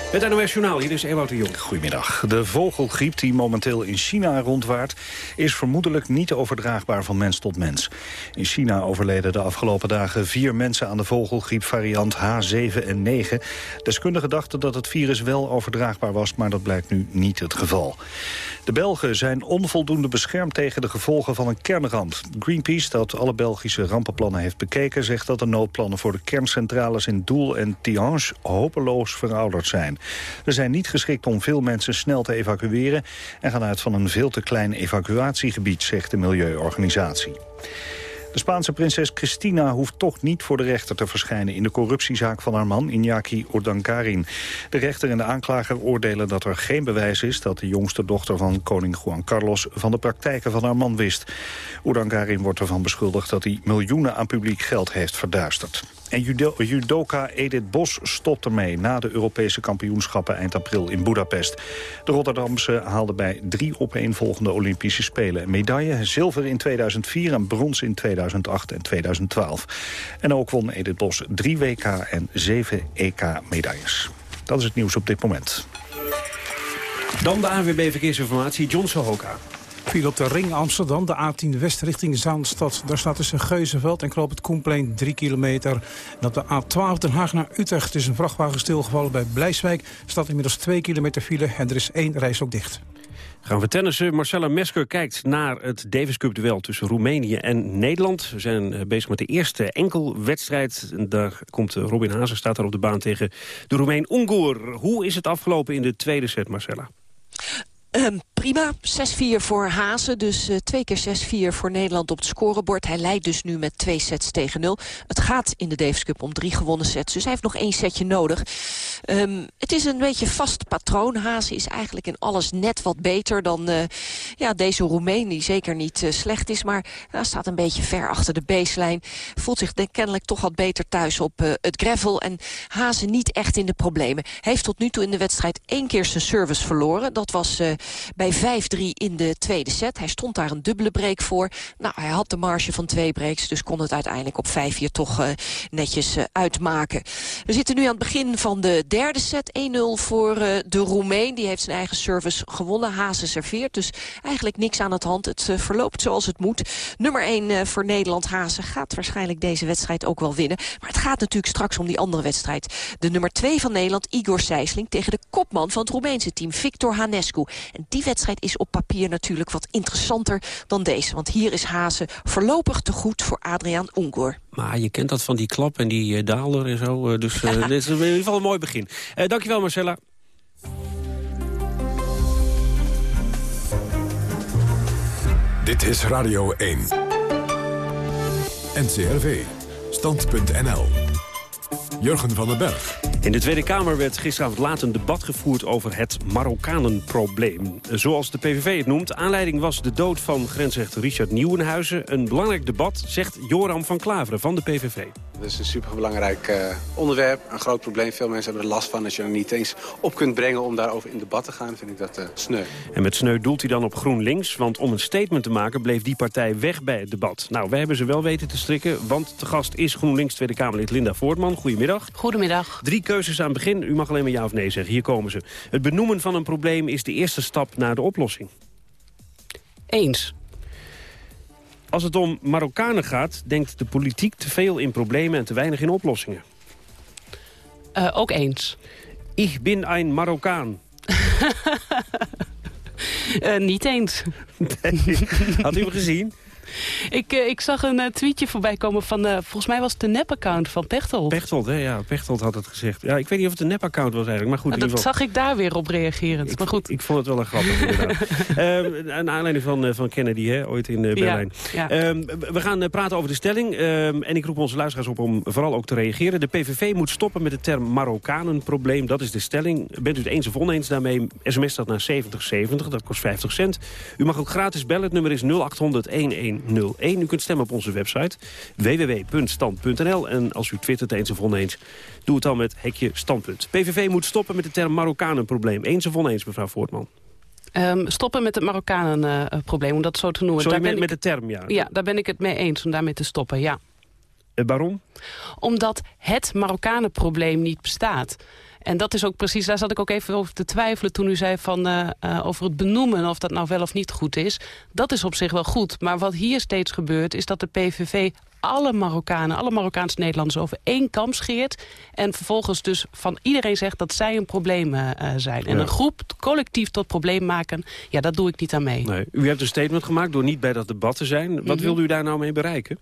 Het NOS Journaal, hier is Ewout de Jong. Goedemiddag. De vogelgriep die momenteel in China rondwaart... is vermoedelijk niet overdraagbaar van mens tot mens. In China overleden de afgelopen dagen vier mensen aan de vogelgriepvariant H7 en 9. Deskundigen dachten dat het virus wel overdraagbaar was... maar dat blijkt nu niet het geval. De Belgen zijn onvoldoende beschermd tegen de gevolgen van een kernramp. Greenpeace, dat alle Belgische rampenplannen heeft bekeken... zegt dat de noodplannen voor de kerncentrales in Doel en Tihange hopeloos verouderd zijn. Ze zijn niet geschikt om veel mensen snel te evacueren... en gaan uit van een veel te klein evacuatiegebied, zegt de milieuorganisatie. De Spaanse prinses Cristina hoeft toch niet voor de rechter te verschijnen... in de corruptiezaak van haar man, Iñaki Urdangarin. De rechter en de aanklager oordelen dat er geen bewijs is... dat de jongste dochter van koning Juan Carlos van de praktijken van haar man wist. Urdangarin wordt ervan beschuldigd dat hij miljoenen aan publiek geld heeft verduisterd. En judo judoka Edith Bos stopt ermee na de Europese kampioenschappen eind april in Budapest. De Rotterdamse haalde bij drie opeenvolgende Olympische Spelen een medaille. Zilver in 2004 en brons in 2008 en 2012. En ook won Edith Bos drie WK en zeven EK-medailles. Dat is het nieuws op dit moment. Dan de ANWB Verkeersinformatie, John Sohoka. Viel op de ring Amsterdam, de A10 West richting Zaanstad. Daar staat tussen Geuzenveld en Kloop het Koenplein 3 kilometer. Op de A12 Den Haag naar Utrecht is een vrachtwagen stilgevallen bij Blijswijk. staat inmiddels 2 kilometer file en er is één reis ook dicht. Gaan we tennissen. Marcella Mesker kijkt naar het Davis Cup duel tussen Roemenië en Nederland. We zijn eh, bezig met de eerste enkelwedstrijd. Daar komt eh, Robin Hazen, staat daar op de baan tegen de Roemeen Ungur. Hoe is het afgelopen in de tweede set, Marcella? Um, prima, 6-4 voor Hazen, dus uh, twee keer 6-4 voor Nederland op het scorebord. Hij leidt dus nu met twee sets tegen nul. Het gaat in de Davis Cup om drie gewonnen sets, dus hij heeft nog één setje nodig. Um, het is een beetje vast patroon. Hazen is eigenlijk in alles net wat beter dan uh, ja, deze Roemeen, die zeker niet uh, slecht is, maar hij staat een beetje ver achter de baseline. Voelt zich kennelijk toch wat beter thuis op het gravel en Hazen niet echt in de problemen. Heeft tot nu toe in de wedstrijd één keer zijn service verloren. Dat was bij 5-3 in de tweede set. Hij stond daar een dubbele break voor. Nou, hij had de marge van twee breaks, dus kon het uiteindelijk op 5-4 toch uh, netjes uh, uitmaken. We zitten nu aan het begin van de derde set. 1-0 voor uh, de Roemeen. Die heeft zijn eigen service gewonnen. Hazen serveert, dus eigenlijk niks aan het hand. Het verloopt zoals het moet. Nummer 1 voor Nederland. Hazen gaat waarschijnlijk deze wedstrijd ook wel winnen. Maar het gaat natuurlijk straks om die andere wedstrijd. De nummer 2 van Nederland, Igor Sijsling, tegen de kopman van het Roemeense team, Victor Hanescu. En die wedstrijd is op papier natuurlijk wat interessanter dan deze. Want hier is Hazen voorlopig te goed voor Adriaan Ungur. Maar je kent dat van die klap en die uh, daler en zo. Uh, dus uh, dit is in ieder geval een mooi begin. dankjewel Marcella. Dit is Radio 1. NCRV. Stand.nl. Jurgen van den Berg. In de Tweede Kamer werd gisteravond laat een debat gevoerd over het Marokkanenprobleem. Zoals de PVV het noemt, aanleiding was de dood van grensrechter Richard Nieuwenhuizen. Een belangrijk debat, zegt Joram van Klaveren van de PVV. Dat is een superbelangrijk uh, onderwerp, een groot probleem. Veel mensen hebben er last van. Als je er niet eens op kunt brengen om daarover in debat te gaan, vind ik dat uh, sneu. En met sneu doelt hij dan op GroenLinks, want om een statement te maken bleef die partij weg bij het debat. Nou, wij hebben ze wel weten te strikken, want te gast is GroenLinks Tweede Kamerlid Linda Voortman. Goedemiddag. Goedemiddag. Drie keuzes aan het begin. U mag alleen maar ja of nee zeggen. Hier komen ze. Het benoemen van een probleem is de eerste stap naar de oplossing. Eens. Als het om Marokkanen gaat, denkt de politiek te veel in problemen en te weinig in oplossingen. Uh, ook eens. Ik ben een Marokkaan. uh, niet eens. Nee. Had u hem gezien? Ik, uh, ik zag een uh, tweetje voorbij komen van, uh, volgens mij was het de nep-account van Pechtold. Pechtold, hè? ja, Pechtold had het gezegd. Ja, ik weet niet of het een nep-account was eigenlijk, maar goed. Nou, dat zag ik daar weer op reagerend, ik, maar goed. Ik vond het wel een grappig, inderdaad. uh, een aanleiding van, van Kennedy, hè, ooit in Berlijn. Ja, ja. we gaan praten over de stelling en ik roep onze luisteraars op om vooral ook te reageren. De PVV moet stoppen met de term Marokkanenprobleem, dat is de stelling. Bent u het eens of oneens daarmee, sms dat naar 7070, dat kost 50 cent. U mag ook gratis bellen, het nummer is 0800 1101. U kunt stemmen op onze website www.stand.nl. En als u twittert eens of oneens, doe het dan met hekje standpunt. PVV moet stoppen met de term Marokkanenprobleem. Eens of oneens, mevrouw Voortman? Um, stoppen met het Marokkanenprobleem, uh, om dat zo te noemen. Sorry, daar met, ben met de term, ja. Ja, daar ben ik het mee eens om daarmee te stoppen, ja. Uh, waarom? Omdat het Marokkanenprobleem niet bestaat. En dat is ook precies, daar zat ik ook even over te twijfelen toen u zei van, uh, uh, over het benoemen of dat nou wel of niet goed is. Dat is op zich wel goed. Maar wat hier steeds gebeurt is dat de PVV alle Marokkanen, alle Marokkaanse Nederlanders over één kam scheert. En vervolgens dus van iedereen zegt dat zij een probleem uh, zijn. En Ja. een groep collectief tot probleem maken, ja, dat doe ik niet aan mee. Nee. U hebt een statement gemaakt door niet bij dat debat te zijn. Wat Mhm. wilde u daar nou mee bereiken?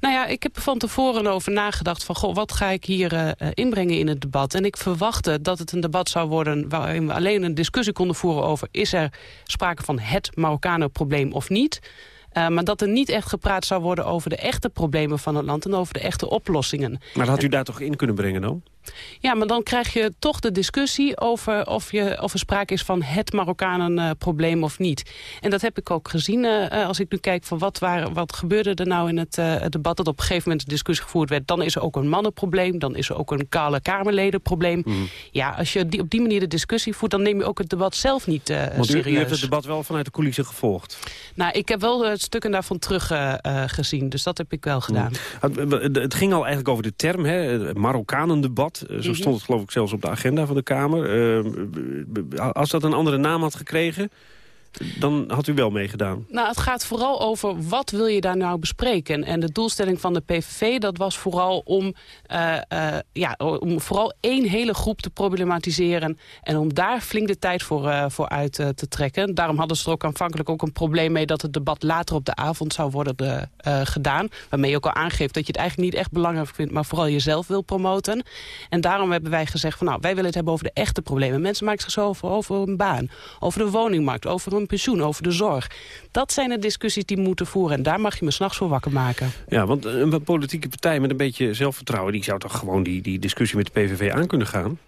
Nou ja, ik heb er van tevoren over nagedacht van... Goh, wat ga ik hier eh, eh, inbrengen in het debat? En ik verwachtte dat het een debat zou worden... waarin we alleen een discussie konden voeren over... is er sprake van het Marokkanen-probleem of niet... Uh, maar dat er niet echt gepraat zou worden over de echte problemen van het land... en over de echte oplossingen. Maar dat had u daar toch in kunnen brengen dan? Ja, maar dan krijg je toch de discussie over of, je, of er sprake is van het Marokkanen-probleem of niet. En dat heb ik ook gezien uh, als ik nu kijk van wat, waren, wat gebeurde er nou in het, uh, debat... dat op een gegeven moment de discussie gevoerd werd. Dan is er ook een mannenprobleem, dan is er ook een kale Kamerledenprobleem. Mm. Ja, als je die, op die manier de discussie voert... dan neem je ook het debat zelf niet uh, Want u, serieus. u heeft het debat wel vanuit de coulissen gevolgd. Nou, ik heb wel stukken daarvan terug uh, gezien, dus dat heb ik wel gedaan. Mm. Het, het ging al eigenlijk over de term, hè, Marokkanendebat. Zo Mhm. stond het geloof ik zelfs op de agenda van de Kamer. Uh, als dat een andere naam had gekregen, dan had u wel meegedaan. Nou, het gaat vooral over wat wil je daar nou bespreken. En de doelstelling van de PVV, dat was vooral om, uh, uh, ja, om vooral één hele groep te problematiseren. En om daar flink de tijd voor, uh, voor uit te trekken. Daarom hadden ze er ook aanvankelijk ook een probleem mee... dat het debat later op de avond zou worden de, gedaan. Waarmee je ook al aangeeft dat je het eigenlijk niet echt belangrijk vindt... maar vooral jezelf wil promoten. En daarom hebben wij gezegd van nou, wij willen het hebben over de echte problemen. Mensen maken zich zo over, over een baan, over de woningmarkt, over een pensioen, over de zorg. Dat zijn de discussies die we moeten voeren. En daar mag je me s'nachts voor wakker maken. Ja, want een politieke partij met een beetje zelfvertrouwen... die zou toch gewoon die, die discussie met de PVV aan kunnen gaan?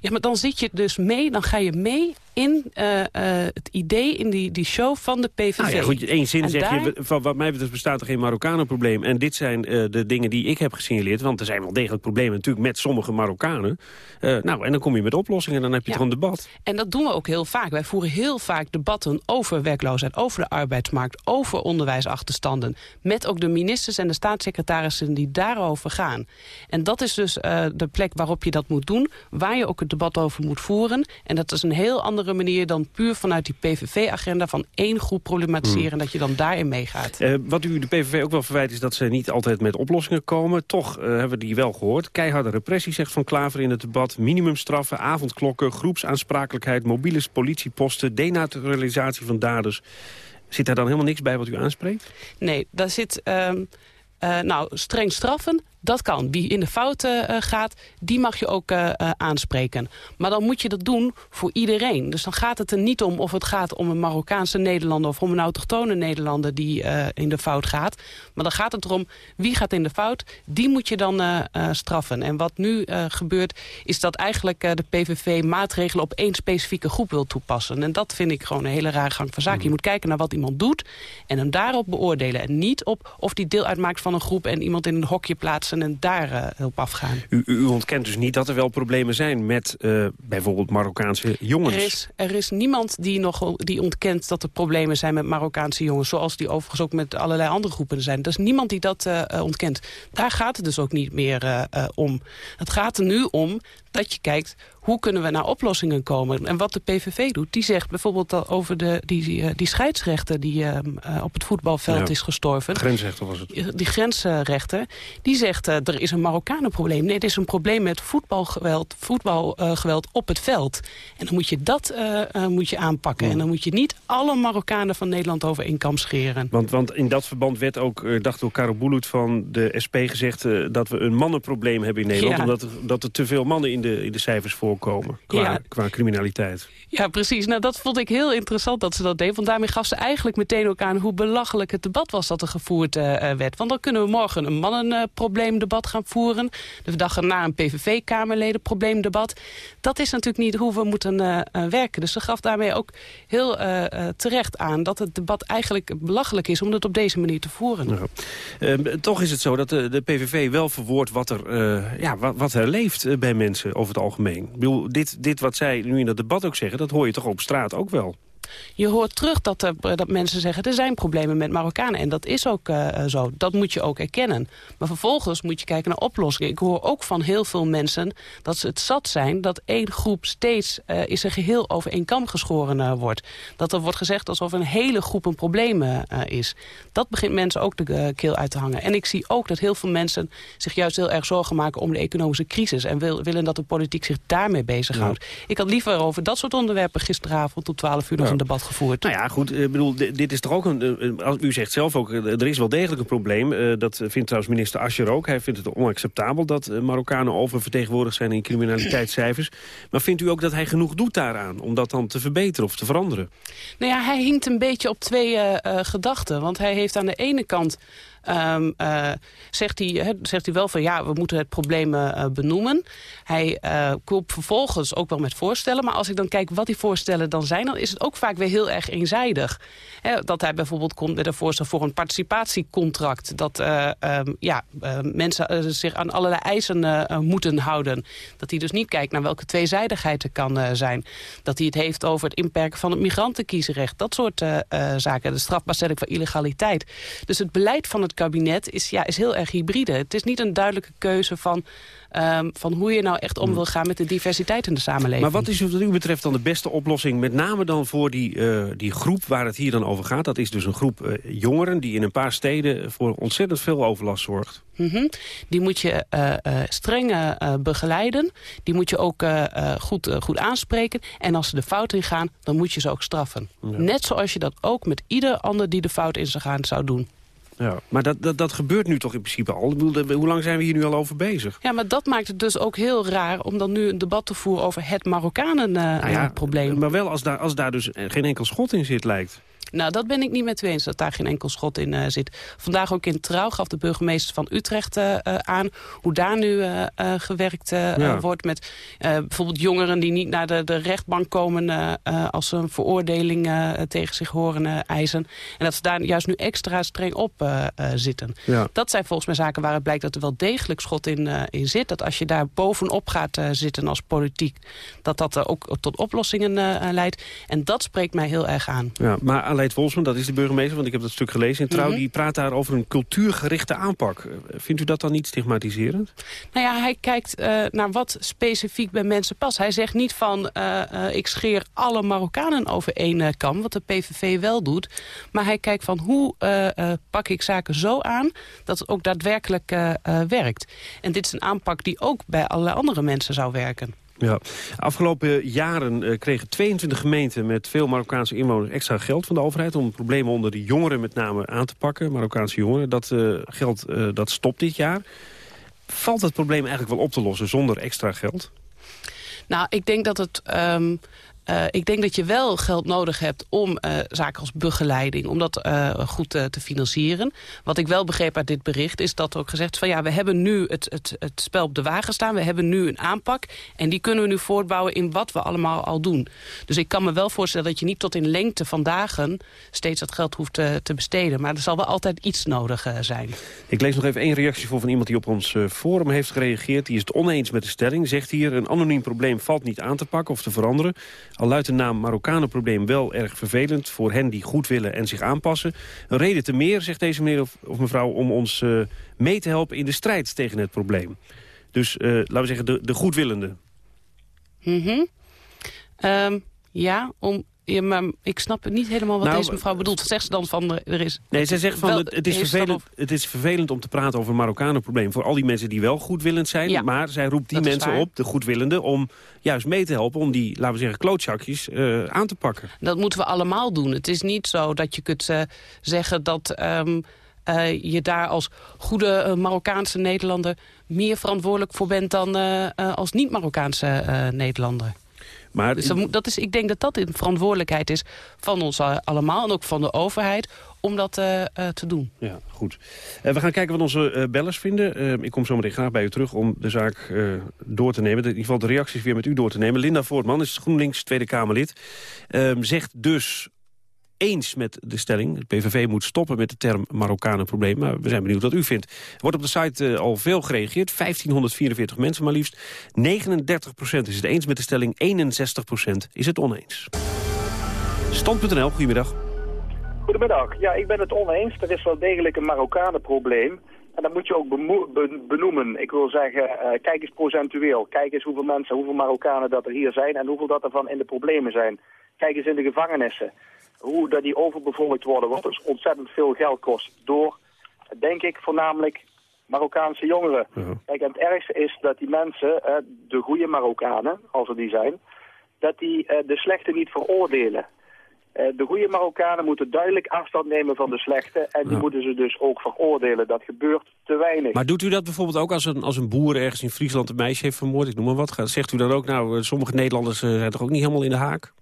Ja, maar dan zit je dus mee, dan ga je mee in uh, uh, het idee, in die, die show van de PVV. Nou ja, goed, één zin en zeg daar... je, van wat mij betreft bestaat er geen Marokkanenprobleem. En dit zijn uh, de dingen die ik heb gesignaleerd. Want er zijn wel degelijk problemen natuurlijk met sommige Marokkanen. nou, en dan kom je met oplossingen en dan heb je ja. toch een debat. En dat doen we ook heel vaak. Wij voeren heel vaak debatten over werkloosheid, over de arbeidsmarkt, over onderwijsachterstanden. Met ook de ministers en de staatssecretarissen die daarover gaan. En dat is dus de plek waarop je dat moet doen. Waar je ook het debat over moet voeren. En dat is een heel andere andere manier dan puur vanuit die PVV-agenda... van één groep problematiseren en dat je dan daarin meegaat. Eh, wat u de PVV ook wel verwijt is dat ze niet altijd met oplossingen komen. Toch eh, hebben we die wel gehoord. Keiharde repressie, zegt Van Klaver in het debat. Minimumstraffen, avondklokken, groepsaansprakelijkheid... mobiele politieposten, denaturalisatie van daders. Zit daar dan helemaal niks bij wat u aanspreekt? Nee, daar zit... ehm, eh, nou, streng straffen, dat kan. Wie in de fout eh, gaat, die mag je ook eh, aanspreken. Maar dan moet je dat doen voor iedereen. Dus dan gaat het er niet om of het gaat om een Marokkaanse Nederlander... of om een autochtone Nederlander die in de fout gaat. Maar dan gaat het erom, wie gaat in de fout? Die moet je dan straffen. En wat nu gebeurt, is dat eigenlijk de PVV maatregelen... op één specifieke groep wil toepassen. En dat vind ik gewoon een hele rare gang van zaken. Je moet kijken naar wat iemand doet en hem daarop beoordelen. En niet op of die deel uitmaakt van een groep... en iemand in een hokje plaatsen en daar eh, op afgaan. U, u ontkent dus niet dat er wel problemen zijn met eh, bijvoorbeeld Marokkaanse jongens. Er is, er is niemand die, nog, die ontkent dat er problemen zijn met Marokkaanse jongens. Zoals die overigens ook met allerlei andere groepen zijn. Er is niemand die dat uh, ontkent. Daar gaat het dus ook niet meer om. Het gaat er nu om dat je kijkt hoe kunnen we naar oplossingen komen. En wat de PVV doet, die zegt bijvoorbeeld over de, die, die scheidsrechter... die uh, op het voetbalveld ja, is gestorven. Grensrechter was het. Die grensrechter, die zegt uh, er is een Marokkanenprobleem. Nee, het is een probleem met voetbalgeweld, voetbalgeweld uh, op het veld. En dan moet je dat moet je aanpakken. Ja. En dan moet je niet alle Marokkanen van Nederland over één kam scheren. Want, want in dat verband werd ook, dacht door Karel Boulout van de SP gezegd... dat we een mannenprobleem hebben in Nederland. Ja. Omdat dat er te veel mannen in de, in de cijfers voorkomen qua, ja. qua criminaliteit. Ja, precies. Nou, dat vond ik heel interessant dat ze dat deed. Want daarmee gaf ze eigenlijk meteen ook aan hoe belachelijk het debat was dat er gevoerd uh, werd. Want dan kunnen we morgen een mannenprobleemdebat gaan voeren. De dag erna een PVV-kamerledenprobleemdebat. Dat is natuurlijk niet hoe we moeten uh, werken. Dus ze gaf daarmee ook heel uh, terecht aan dat het debat eigenlijk belachelijk is om het op deze manier te voeren. Ja. Ehm, toch is het zo dat de, de PVV wel verwoordt wat er, ja, wat, wat er leeft bij mensen over het algemeen. Ik bedoel, dit, dit wat zij nu in dat debat ook zeggen, dat hoor je toch op straat ook wel? Je hoort terug dat, er, dat mensen zeggen... er zijn problemen met Marokkanen. En dat is ook uh, zo. Dat moet je ook erkennen. Maar vervolgens moet je kijken naar oplossingen. Ik hoor ook van heel veel mensen dat ze het zat zijn... dat één groep steeds uh, is een geheel over één kam geschoren uh, wordt. Dat er wordt gezegd alsof een hele groep een probleem is. Dat begint mensen ook de keel uit te hangen. En ik zie ook dat heel veel mensen zich juist heel erg zorgen maken... om de economische crisis. En wil, willen dat de politiek zich daarmee bezighoudt. Ja. Ik had liever over dat soort onderwerpen gisteravond tot 12 uur nog ja. Debat gevoerd. Nou ja, goed. Ik bedoel, dit is toch ook een... Als u zegt zelf ook, er is wel degelijk een probleem. Dat vindt trouwens minister Ascher ook. Hij vindt het onacceptabel dat Marokkanen oververtegenwoordigd zijn in criminaliteitscijfers. Maar vindt u ook dat hij genoeg doet daaraan om dat dan te verbeteren of te veranderen? Nou ja, hij hinkt een beetje op twee uh, gedachten. Want hij heeft aan de ene kant Um, uh, zegt, hij, zegt hij wel van ja, we moeten het probleem uh, benoemen. Hij uh, komt vervolgens ook wel met voorstellen. Maar als ik dan kijk wat die voorstellen dan zijn... dan is het ook vaak weer heel erg eenzijdig. Dat hij bijvoorbeeld komt met een voorstel voor een participatiecontract. Dat um, ja, mensen zich aan allerlei eisen moeten houden. Dat hij dus niet kijkt naar welke tweezijdigheid er kan zijn. Dat hij het heeft over het inperken van het migrantenkiesrecht. Dat soort zaken. De strafbaarstelling van illegaliteit. Dus het beleid van het kabinet is, ja, is heel erg hybride. Het is niet een duidelijke keuze van, um, van hoe je nou echt om wil gaan met de diversiteit in de samenleving. Maar wat is wat u betreft dan de beste oplossing, met name dan voor die, uh, die groep waar het hier dan over gaat? Dat is dus een groep uh, jongeren die in een paar steden voor ontzettend veel overlast zorgt. Mm -hmm. Die moet je uh, streng begeleiden. Die moet je ook goed, goed aanspreken. En als ze de fout in gaan, dan moet je ze ook straffen. Ja. Net zoals je dat ook met ieder ander die de fout in zou gaan zou doen. Ja, maar dat, dat, dat gebeurt nu toch in principe al? Bedoel, hoe lang zijn we hier nu al over bezig? Ja, maar dat maakt het dus ook heel raar om dan nu een debat te voeren over het Marokkanen-probleem. Uh, nou ja, maar wel als daar, als daar dus geen enkel schot in zit, lijkt. Nou, dat ben ik niet met u eens, dat daar geen enkel schot in uh, zit. Vandaag ook in Trouw gaf de burgemeester van Utrecht uh, uh, aan... hoe daar nu gewerkt ja. wordt met bijvoorbeeld jongeren... die niet naar de, de rechtbank komen als ze een veroordeling tegen zich horen eisen. En dat ze daar juist nu extra streng op zitten. Ja. Dat zijn volgens mij zaken waar het blijkt dat er wel degelijk schot in, in zit. Dat als je daar bovenop gaat zitten als politiek... dat dat ook tot oplossingen leidt. En dat spreekt mij heel erg aan. Ja, maar Aleid Wolfsman, dat is de burgemeester, want ik heb dat stuk gelezen in Trouw... Mhm. die praat daar over een cultuurgerichte aanpak. Eh, Vindt u dat dan niet stigmatiserend? Nou ja, hij kijkt eh, naar wat specifiek bij mensen past. Hij zegt niet van, eh, ik scheer alle Marokkanen over één kam... wat de PVV wel doet. Maar hij kijkt van, hoe pak ik zaken zo aan... dat het ook daadwerkelijk werkt. En dit is een aanpak die ook bij allerlei andere mensen zou werken. Ja. Afgelopen jaren eh, kregen 22 gemeenten met veel Marokkaanse inwoners extra geld van de overheid... om problemen onder de jongeren met name aan te pakken, Marokkaanse jongeren. Dat eh, geld eh, dat stopt dit jaar. Valt het probleem eigenlijk wel op te lossen zonder extra geld? Nou, ik denk dat het... ehm, eh, ik denk dat je wel geld nodig hebt om eh, zaken als begeleiding... om dat eh, goed te financieren. Wat ik wel begreep uit dit bericht is dat ook gezegd... van ja, we hebben nu het, het, het spel op de wagen staan. We hebben nu een aanpak. En die kunnen we nu voortbouwen in wat we allemaal al doen. Dus ik kan me wel voorstellen dat je niet tot in lengte van dagen... steeds dat geld hoeft te, te besteden. Maar er zal wel altijd iets nodig zijn. Ik lees nog even één reactie voor van iemand die op ons forum heeft gereageerd. Die is het oneens met de stelling. Zegt hier, een anoniem probleem valt niet aan te pakken of te veranderen. Al luidt de naam Marokkanenprobleem wel erg vervelend... voor hen die goed willen en zich aanpassen. Een reden te meer, zegt deze meneer of, mevrouw... om ons eh, mee te helpen in de strijd tegen het probleem. Dus eh, laten we zeggen, de, de goedwillenden. Mhm. Ehm, ja, om, ja, maar ik snap niet helemaal wat Nou, deze mevrouw bedoelt. Zegt ze dan van, er er is... Nee, zij zegt van, het, het, is vervelend, het is vervelend om te praten over een Marokkanenprobleem... voor al die mensen die wel goedwillend zijn. Ja, maar zij roept die mensen op, de goedwillenden... om juist mee te helpen om die, laten we zeggen, klootzakjes eh, aan te pakken. Dat moeten we allemaal doen. Het is niet zo dat je kunt eh, zeggen dat ehm, eh, je daar als goede eh, Marokkaanse Nederlander... meer verantwoordelijk voor bent dan eh, eh, als niet-Marokkaanse eh, Nederlander. Maar Dus dat, dat is, ik denk dat dat een verantwoordelijkheid is van ons allemaal... en ook van de overheid om dat eh, eh, te doen. Ja, goed. Eh, we gaan kijken wat onze bellers vinden. Eh, ik kom zo meteen graag bij u terug om de zaak door te nemen. In ieder geval de reacties weer met u door te nemen. Linda Voortman is GroenLinks Tweede Kamerlid. Ehm, zegt dus eens met de stelling. Het PVV moet stoppen met de term Marokkanenprobleem. Maar we zijn benieuwd wat u vindt. Er wordt op de site eh, al veel gereageerd. 1544 mensen maar liefst. 39% is het eens met de stelling. 61% is het oneens. Stand.nl, goedemiddag. Goedemiddag. Ja, ik ben het oneens. Er is wel degelijk een Marokkanenprobleem. En dat moet je ook benoemen. Ik wil zeggen, eh, kijk eens procentueel. Kijk eens hoeveel mensen, hoeveel Marokkanen dat er hier zijn... en hoeveel dat er van in de problemen zijn. Kijk eens in de gevangenissen. Hoe dat die overbevolkt worden, wat dus ontzettend veel geld kost. Door, denk ik, voornamelijk Marokkaanse jongeren. Kijk, en het ergste is dat die mensen, de goede Marokkanen, als er die zijn... dat die eh, de slechte niet veroordelen. Eh, de goede Marokkanen moeten duidelijk afstand nemen van de slechte... en die moeten ze dus ook veroordelen. Dat gebeurt te weinig. Maar doet u dat bijvoorbeeld ook als een, als een boer ergens in Friesland een meisje heeft vermoord? Ik noem maar wat. Zegt u dan ook, nou, eh, sommige Nederlanders zijn toch ook niet helemaal in de haak?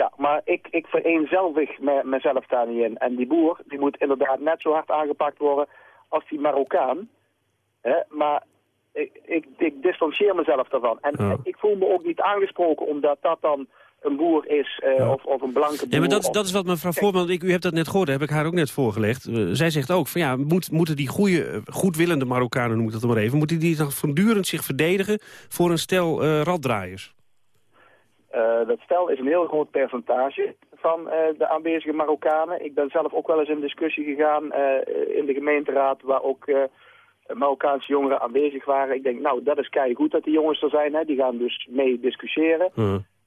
Ja, maar ik, ik vereenzelvig me, mezelf daar niet in. En die boer, die moet inderdaad net zo hard aangepakt worden als die Marokkaan. Hè? Maar ik, ik, ik distancieer mezelf daarvan. En Ja. ik voel me ook niet aangesproken omdat dat dan een boer is eh, of, of een blanke boer. Ja, maar dat, of- dat is wat mevrouw Voorman, ik, u hebt dat net gehoord, heb ik haar ook net voorgelegd. Eh, zij zegt ook, van ja, moet, moeten die goede, eh, goedwillende Marokkanen, noem ik dat dan maar even... moeten die dan voortdurend zich verdedigen voor een stel raddraaiers? Eh, dat stel is een heel groot percentage van eh, de aanwezige Marokkanen. Ik ben zelf ook wel eens in discussie gegaan eh, in de gemeenteraad waar ook Marokkaanse jongeren aanwezig waren. Ik denk, nou, dat is kei goed dat die jongens er zijn. Hè. Die gaan dus mee discussiëren.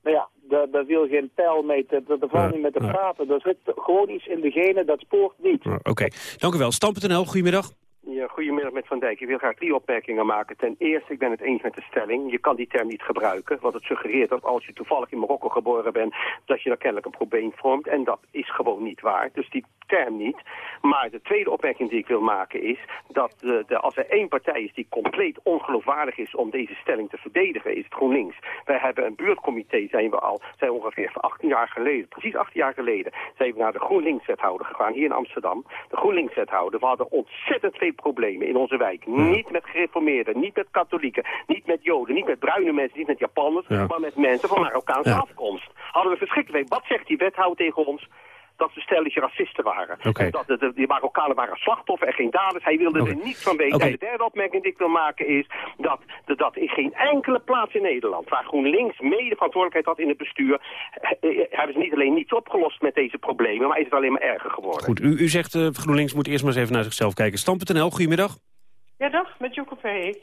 Maar ja, daar, daar wil geen pijl mee, te, daar valt niet met te praten. Er zit gewoon iets in de genen, dat spoort niet. Oké, dank u wel. Stam.nl, goedemiddag. Ja, goedemiddag met Van Dijk. Ik wil graag drie opmerkingen maken. Ten eerste, ik ben het eens met de stelling. Je kan die term niet gebruiken. Want het suggereert dat als je toevallig in Marokko geboren bent... dat je dan kennelijk een probleem vormt. En dat is gewoon niet waar. Dus die term niet. Maar de tweede opmerking die ik wil maken is... dat als er één partij is die compleet ongeloofwaardig is... om deze stelling te verdedigen, is het GroenLinks. Wij hebben een buurtcomité, zijn we al... zijn ongeveer 18 jaar geleden, precies 18 jaar geleden... zijn we naar de GroenLinks-wethouder gegaan, hier in Amsterdam. De GroenLinks-wethouder. We hadden ontzettend veel problemen in onze wijk. Niet met gereformeerden, niet met katholieken, niet met joden, niet met bruine mensen, niet met Japanners, Ja. maar met mensen van Marokkaanse afkomst. Hadden we verschrikkelijk. Wat zegt die wethouder tegen ons? Dat ze stelletje racisten waren. Oké. En dat de, de- die Marokkanen waren slachtoffen en geen daders. Hij wilde er niets van weten. Oké. En de derde opmerking die ik wil maken is dat, de- dat in geen enkele plaats in Nederland... waar GroenLinks mede verantwoordelijkheid had in het bestuur... eh, eh, hebben ze niet alleen niet opgelost met deze problemen, maar is het alleen maar erger geworden. Goed, u, u zegt uh, GroenLinks moet eerst maar eens even naar zichzelf kijken. Stam.nl, goedemiddag. Ja, dag, met Joke Verhey.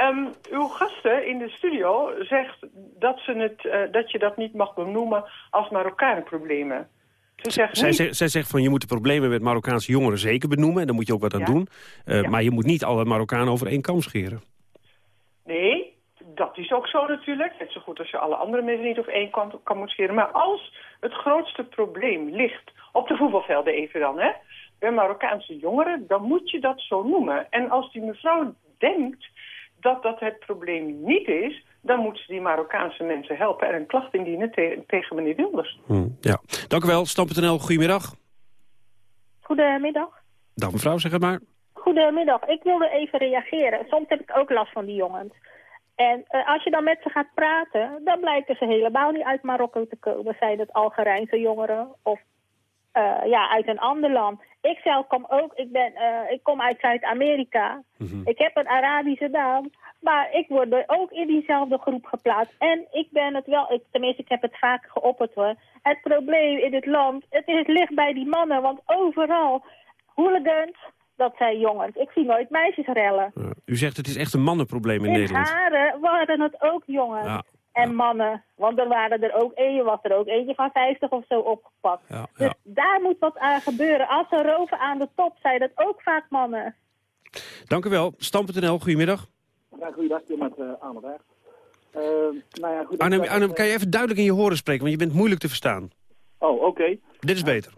Um, uw gasten in de studio zegt dat, ze het, uh, dat je dat niet mag benoemen als Marokkanenproblemen. Ze zegt zij, zegt, zij zegt van je moet de problemen met Marokkaanse jongeren zeker benoemen. En daar moet je ook wat aan Ja. doen. Uh, Ja. Maar je moet niet alle Marokkanen over één kam scheren. Nee, dat is ook zo natuurlijk. Net zo goed als je alle andere mensen niet op één kant kan moet scheren. Maar als het grootste probleem ligt op de voetbalvelden even dan, hè, bij Marokkaanse jongeren, dan moet je dat zo noemen. En als die mevrouw denkt dat dat het probleem niet is, dan moet ze die Marokkaanse mensen helpen en een klacht indienen te- tegen meneer Wilders. Hm, ja. Dank u wel, Stam.nl, goedemiddag. Goedemiddag. Dag mevrouw, zeg het maar. Goedemiddag. Ik wilde even reageren. Soms heb ik ook last van die jongens. En eh, als je dan met ze gaat praten, dan blijken ze helemaal niet uit Marokko te komen. Zijn het Algerijnse jongeren of eh, ja, uit een ander land. Ik zelf kom ook, ik, ben, eh, ik kom uit Zuid-Amerika. Ik heb een Arabische naam, maar ik word ook in diezelfde groep geplaatst. En ik ben het wel, ik, tenminste ik heb het vaak geopperd hoor. Het probleem in het land, het, is, het ligt bij die mannen, want overal hooligans, dat zijn jongens. Ik zie nooit meisjes rellen. Uh, u zegt het is echt een mannenprobleem in, In Nederland. Haren waren het ook jongens. Ja. En mannen. Want er waren er ook een, was er ook eentje van 50 of zo opgepakt. Ja, Dus daar moet wat aan gebeuren. Als ze roven aan de top, zijn dat ook vaak mannen. Dank u wel. Stam.nl, goedemiddag. Ja, goeiedag, hier met uh, Berg. Uh, nou ja, goed, Arnhem, kan je even duidelijk in je horen spreken, want je bent moeilijk te verstaan. Oh, oké. Dit is beter.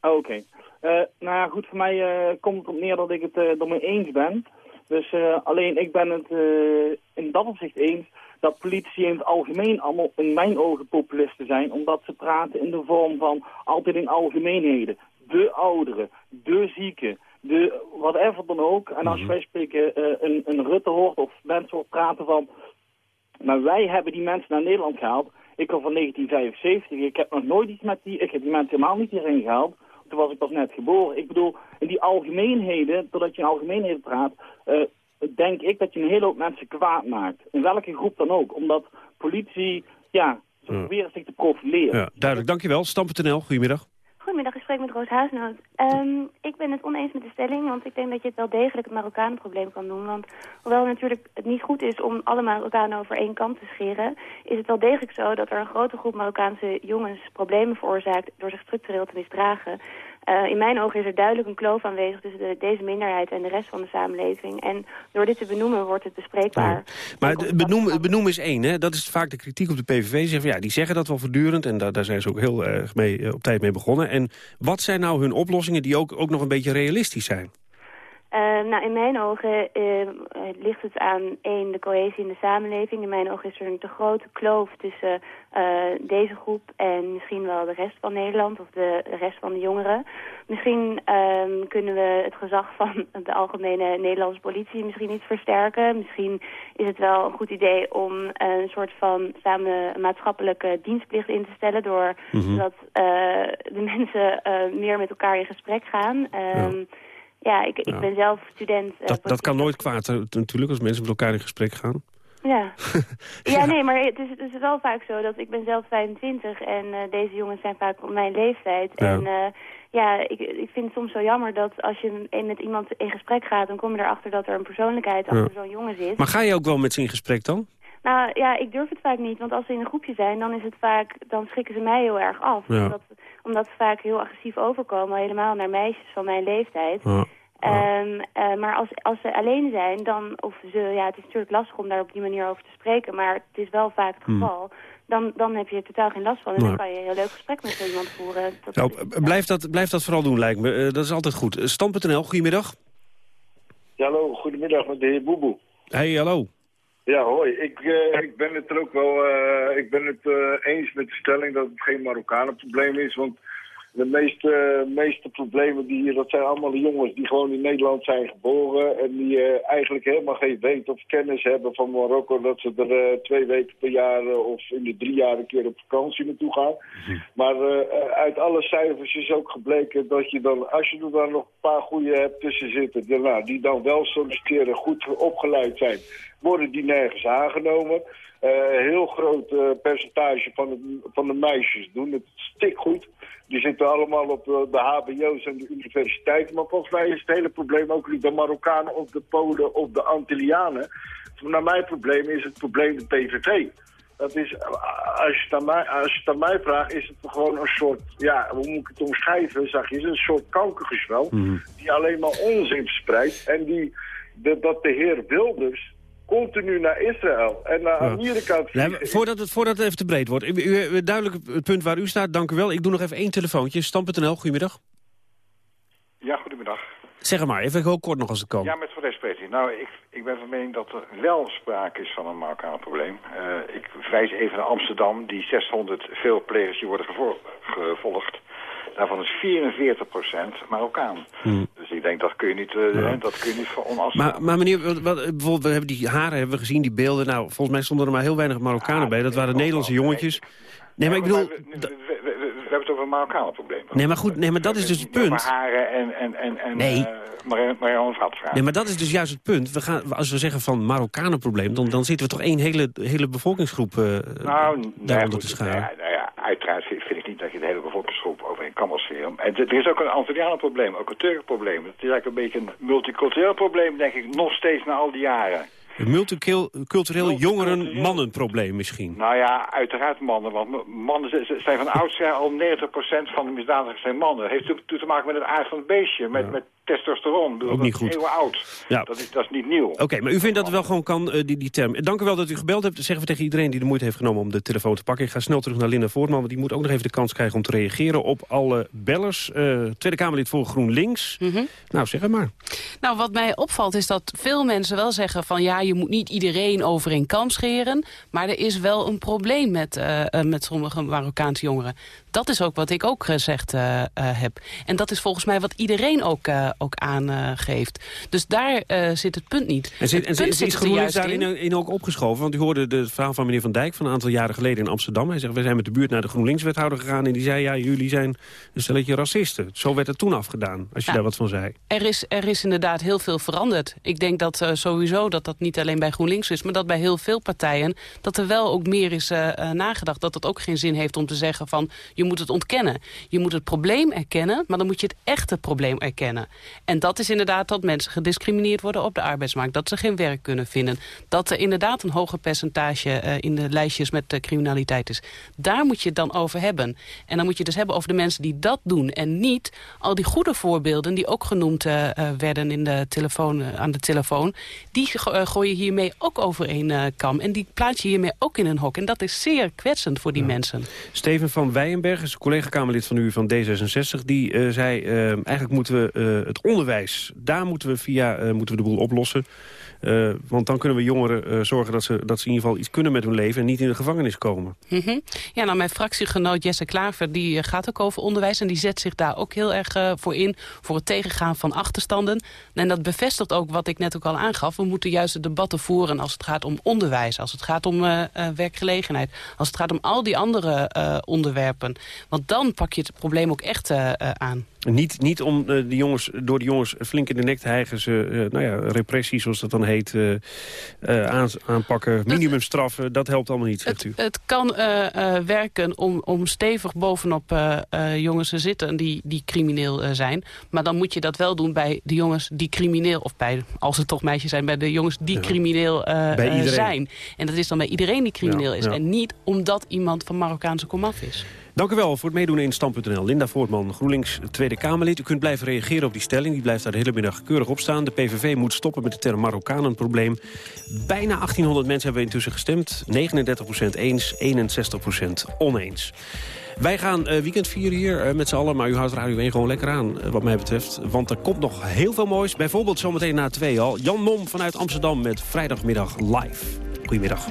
Oh, oké. Eh, nou ja, goed, voor mij eh, komt het op neer dat ik het uh, ermee eens ben. Dus eh, alleen ik ben het eh, in dat opzicht eens dat politici in het algemeen allemaal in mijn ogen populisten zijn. Omdat ze praten in de vorm van altijd in algemeenheden. De ouderen, de zieken, de whatever dan ook. En als je wij spreken eh, een, een Rutte hoort of mensen hoort praten van... Maar wij hebben die mensen naar Nederland gehaald. Ik kom van 1975. Ik heb nog nooit iets met die... Ik heb die mensen helemaal niet hierin gehaald. Toen was ik pas net geboren. Ik bedoel, in die algemeenheden, doordat je in algemeenheden praat... eh, denk ik dat je een hele hoop mensen kwaad maakt. In welke groep dan ook. Omdat politie, ja, ze Ja. proberen zich te profileren. Ja, duidelijk. Dank je wel. Stam.nl, goedemiddag. Goedemiddag, ik spreek met Roos Huisnoot. Ehm, ik ben het oneens met de stelling, want ik denk dat je het wel degelijk het Marokkanenprobleem kan doen. Want hoewel natuurlijk het niet goed is om alle Marokkanen over één kant te scheren, is het wel degelijk zo dat er een grote groep Marokkaanse jongens problemen veroorzaakt door zich structureel te misdragen. Uh, in mijn ogen is er duidelijk een kloof aanwezig tussen de, deze minderheid en de rest van de samenleving. En door dit te benoemen wordt het bespreekbaar. Maar benoemen, benoemen is één, hè? dat is vaak de kritiek op de PVV. Ze zeggen, van, ja, die zeggen dat wel voortdurend en daar, daar zijn ze ook heel erg mee, eh, op tijd mee begonnen. En wat zijn nou hun oplossingen die ook, ook nog een beetje realistisch zijn? Uh, nou, in mijn ogen uh, ligt het aan één, de cohesie in de samenleving. In mijn ogen is er een te grote kloof tussen uh, deze groep en misschien wel de rest van Nederland of de, de rest van de jongeren. Misschien um, kunnen we het gezag van de algemene Nederlandse politie misschien iets versterken. Misschien is het wel een goed idee om een soort van samen maatschappelijke dienstplicht in te stellen door Mhm. mm -hmm. de mensen meer met elkaar in gesprek gaan. Ja. Ja, ik, ik Ja. ben zelf student. uh, Dat, dat kan nooit kwaad eh, natuurlijk als mensen met elkaar in gesprek gaan. Ja. ja, nee, maar het is, het is wel vaak zo dat ik ben zelf 25 en uh, deze jongens zijn vaak op mijn leeftijd. Ja. En uh, ja, ik, ik vind het soms zo jammer dat als je met iemand in gesprek gaat, dan kom je erachter dat er een persoonlijkheid achter zo'n jongen zit. Maar ga je ook wel met ze in gesprek dan? Nou ja, ik durf het vaak niet, want als ze in een groepje zijn, dan is het vaak, dan schrikken ze mij heel erg af. Ja. Omdat, omdat ze vaak heel agressief overkomen, helemaal naar meisjes van mijn leeftijd. Ja. Um, uh, maar als, als ze alleen zijn, dan, of ze, ja, het is natuurlijk lastig om daar op die manier over te spreken, maar het is wel vaak het Hmm. geval. Dan, dan heb je er totaal geen last van en Nee. dan kan je een heel leuk gesprek met zo iemand voeren. Dat Nou, is- eh, blijf, dat, blijf dat vooral doen, lijkt me. Eh, dat is altijd goed. Eh, Stam.nl, goedemiddag. Ja, hallo, goedemiddag met de heer Boeboe. Hey, hallo. Ja, hoi. Ik, eh, ik ben het er ook wel eh, ik ben het, eh, eens met de stelling dat het geen Marokkanenprobleem is. Want de meeste, meeste problemen die hier, dat zijn allemaal de jongens die gewoon in Nederland zijn geboren. En die eh, eigenlijk helemaal geen weet of kennis hebben van Marokko. Dat ze er eh, twee weken per jaar eh, of in de drie jaar een keer op vakantie naartoe gaan. Maar uit alle cijfers is ook gebleken dat je dan, als je er dan nog een paar goede hebt tussen zitten, die, nou, die dan wel solliciteren, goed opgeleid zijn, worden die nergens aangenomen. Eh, een heel groot eh, percentage van, het, van de meisjes doen het stikgoed. Die zitten allemaal op de, de hbo's en de universiteiten. Maar volgens mij is het hele probleem ook niet de Marokkanen of de Polen of de Antillianen. Naar mijn probleem is het probleem de PVV. Dat is, als je, het aan mij, als je het aan mij vraagt, is het gewoon een soort, ja, hoe moet ik het omschrijven, zag je, is een soort kankergezwel, die alleen maar onzin spreidt en die, de, dat de heer Wilders continu naar Israël en naar Amerika Nee, maar voordat, het, voordat het even te breed wordt. U, u, u- duidelijk het punt waar u staat, dank u wel. Ik doe nog even één telefoontje. Stam.nl, goedemiddag. Ja, goedemiddag. Zeg maar, even heel kort nog als het kan. Ja, met Van spreekt Nou, ik, ik ben van mening dat er wel sprake is van een Marokkaan probleem. Eh, ik wijs even naar Amsterdam, die 600 veelplegers die worden gevo- gevolgd. Daarvan is 44% Marokkaan. Dus ik denk, dat kun je niet, eh, dat kun je niet voor. Maar, maar meneer, wat, wat- bijvoorbeeld, we hebben die haren hebben we gezien, die beelden. Nou, volgens mij stonden er maar heel weinig Marokkanen bij. Dat waren Nederlandse jongetjes. Nee, maar ik bedoel... We, hebben het over een Marokkanen probleem. Nee, maar goed, nee, maar dat is dus het punt. haren en, en, en, en Nee. eh, Marianne. Nee, maar dat is dus juist het punt. We gaan, als we zeggen van Marokkanenprobleem... dan, dan zitten we toch één hele, hele bevolkingsgroep eh Nou, daaronder te scharen. nou ja, nou ja, uiteraard niet dat je de hele bevolkingsgroep over een kam scheren. En er is ook een Antillianenprobleem, ook een Turkenprobleem. Het is eigenlijk een beetje een multicultureel probleem, denk ik, nog steeds na al die jaren. Een multicultureel jongeren-mannenprobleem misschien. Nou ja, uiteraard mannen, want mannen zijn van oudsher al 90% van de misdadigers zijn mannen. Dat heeft natuurlijk te maken met het aard van het beestje, met, met testosteron. Bedoel, Ook dat niet is goed. eeuwen oud. Ja. Dat, is, dat is niet nieuw. Oké, maar u vindt dat het wel gewoon kan, eh, die, die term. Dank u wel dat u gebeld hebt. Dat zeggen we tegen iedereen die de moeite heeft genomen om de telefoon te pakken. Ik ga snel terug naar Linda Voortman, want die moet ook nog even de kans krijgen om te reageren op alle bellers. Eh, Tweede Kamerlid voor GroenLinks. Nou, zeg het maar. Nou, wat mij opvalt is dat veel mensen wel zeggen van... ja, je moet niet iedereen over een kam scheren... maar er is wel een probleem met, eh, eh, met sommige Marokkaanse jongeren. Dat is ook wat ik ook gezegd eh, eh, heb. En dat is volgens mij wat iedereen ook, eh, ook aangeeft. dus daar eh, zit het punt niet. En, zit, en punt is, zit is GroenLinks daarin in. in ook opgeschoven? Want u hoorde de- het verhaal van meneer Van Dijk van een aantal jaren geleden in Amsterdam. Hij zegt, we zijn met de buurt naar de GroenLinks-wethouder gegaan... en die zei, ja, jullie zijn een stelletje racisten. Zo werd het toen afgedaan, als je Ja. daar wat van zei. Er is, er is inderdaad heel veel veranderd. Ik denk dat eh, sowieso dat dat niet alleen bij GroenLinks is... maar dat bij heel veel partijen dat er wel ook meer is eh, eh, nagedacht. Dat het ook geen zin heeft om te zeggen van je moet het ontkennen. Je moet het probleem erkennen, maar dan moet je het echte probleem erkennen. En dat is inderdaad dat mensen gediscrimineerd worden op de arbeidsmarkt. Dat ze geen werk kunnen vinden. Dat er inderdaad een hoger percentage eh, in de lijstjes met eh, criminaliteit is. Daar moet je het dan over hebben. En dan moet je het dus hebben over de mensen die dat doen. En niet al die goede voorbeelden die ook genoemd eh, werden in de telefoon, aan de telefoon. Die go- gooi je hiermee ook over een kam. En die plaats je hiermee ook in een hok. En dat is zeer kwetsend voor die mensen. Steven van Weijenberg een collega-kamerlid van u van D66. Die eh, zei, eh, eigenlijk moeten we eh, het onderwijs... daar moeten we via moeten we de boel oplossen. Eh, want dan kunnen we jongeren eh, zorgen dat ze, dat ze in ieder geval iets kunnen met hun leven... en niet in de gevangenis komen. Mhm. Ja, nou, mijn fractiegenoot Jesse Klaver die eh, gaat ook over onderwijs... en die zet zich daar ook heel erg voor in... voor het tegengaan van achterstanden. En dat bevestigt ook wat ik net ook al aangaf. We moeten juist de debatten voeren als het gaat om onderwijs... als het gaat om werkgelegenheid... als het gaat om al die andere onderwerpen. Want dan pak je het probleem ook echt aan. Niet, niet om eh, de jongens, door de jongens flink in de nek te hijgen... ze, eh, nou ja, repressie, zoals dat dan heet, eh, aan, aanpakken. Minimumstraffen, dat helpt allemaal niet, zegt u. Het kan werken om, om stevig bovenop jongens te zitten die, die crimineel zijn. Maar dan moet je dat wel doen bij de jongens die crimineel... of bij, als het toch meisjes zijn, bij de jongens die crimineel zijn. En dat is dan bij iedereen die crimineel Ja, is. ja. En niet omdat iemand van Marokkaanse komaf is. Dank u wel voor het meedoen in Stand.nl. Linda Voortman, GroenLinks Tweede Kamerlid. U kunt blijven reageren op die stelling. Die blijft daar de hele middag keurig op staan. De PVV moet stoppen met de term Marokkanenprobleem. Bijna 1800 mensen hebben intussen gestemd. 39% eens, 61% oneens. Wij gaan eh, weekend vieren hier eh, met z'n allen. Maar u houdt Radio 1 gewoon lekker aan, eh, wat mij betreft. Want er komt nog heel veel moois. Bijvoorbeeld zometeen na twee al. Jan Mom vanuit Amsterdam met vrijdagmiddag live. Goedemiddag.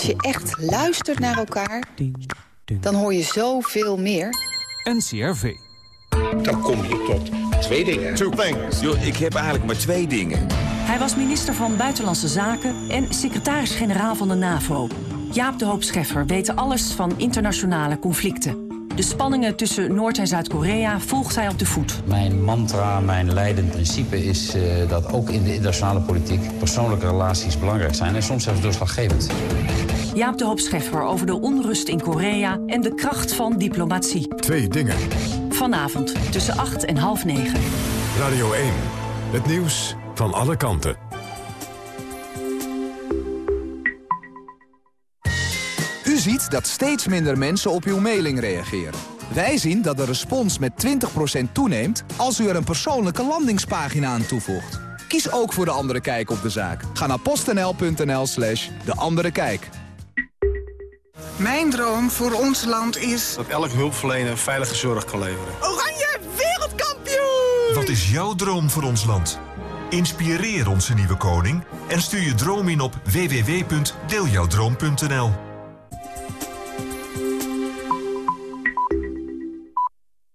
Als je echt luistert naar elkaar, dan hoor je zoveel meer. NCRV. Dan kom je tot twee dingen. Two things. Yo, ik heb eigenlijk maar twee dingen. Hij was minister van Buitenlandse Zaken en secretaris-generaal van de NAVO. Jaap de Hoop Scheffer weet alles van internationale conflicten. De spanningen tussen Noord- en Zuid-Korea volgt hij op de voet. Mijn mantra, mijn leidend principe is uh, dat ook in de internationale politiek... persoonlijke relaties belangrijk zijn en soms zelfs doorslaggevend. Jaap de Hoop Scheffer over de onrust in Korea en de kracht van diplomatie. Twee dingen. Vanavond tussen 8 en half 9. Radio 1. Het nieuws van alle kanten. U ziet dat steeds minder mensen op uw mailing reageren. Wij zien dat de respons met 20% toeneemt als u er een persoonlijke landingspagina aan toevoegt. Kies ook voor De Andere Kijk op de zaak. Ga naar postnl.nl slash De Andere Kijk. Mijn droom voor ons land is... dat elk hulpverlener veilige zorg kan leveren. Oranje wereldkampioen! Wat is jouw droom voor ons land? Inspireer onze nieuwe koning en stuur je droom in op www.deeljouwdroom.nl.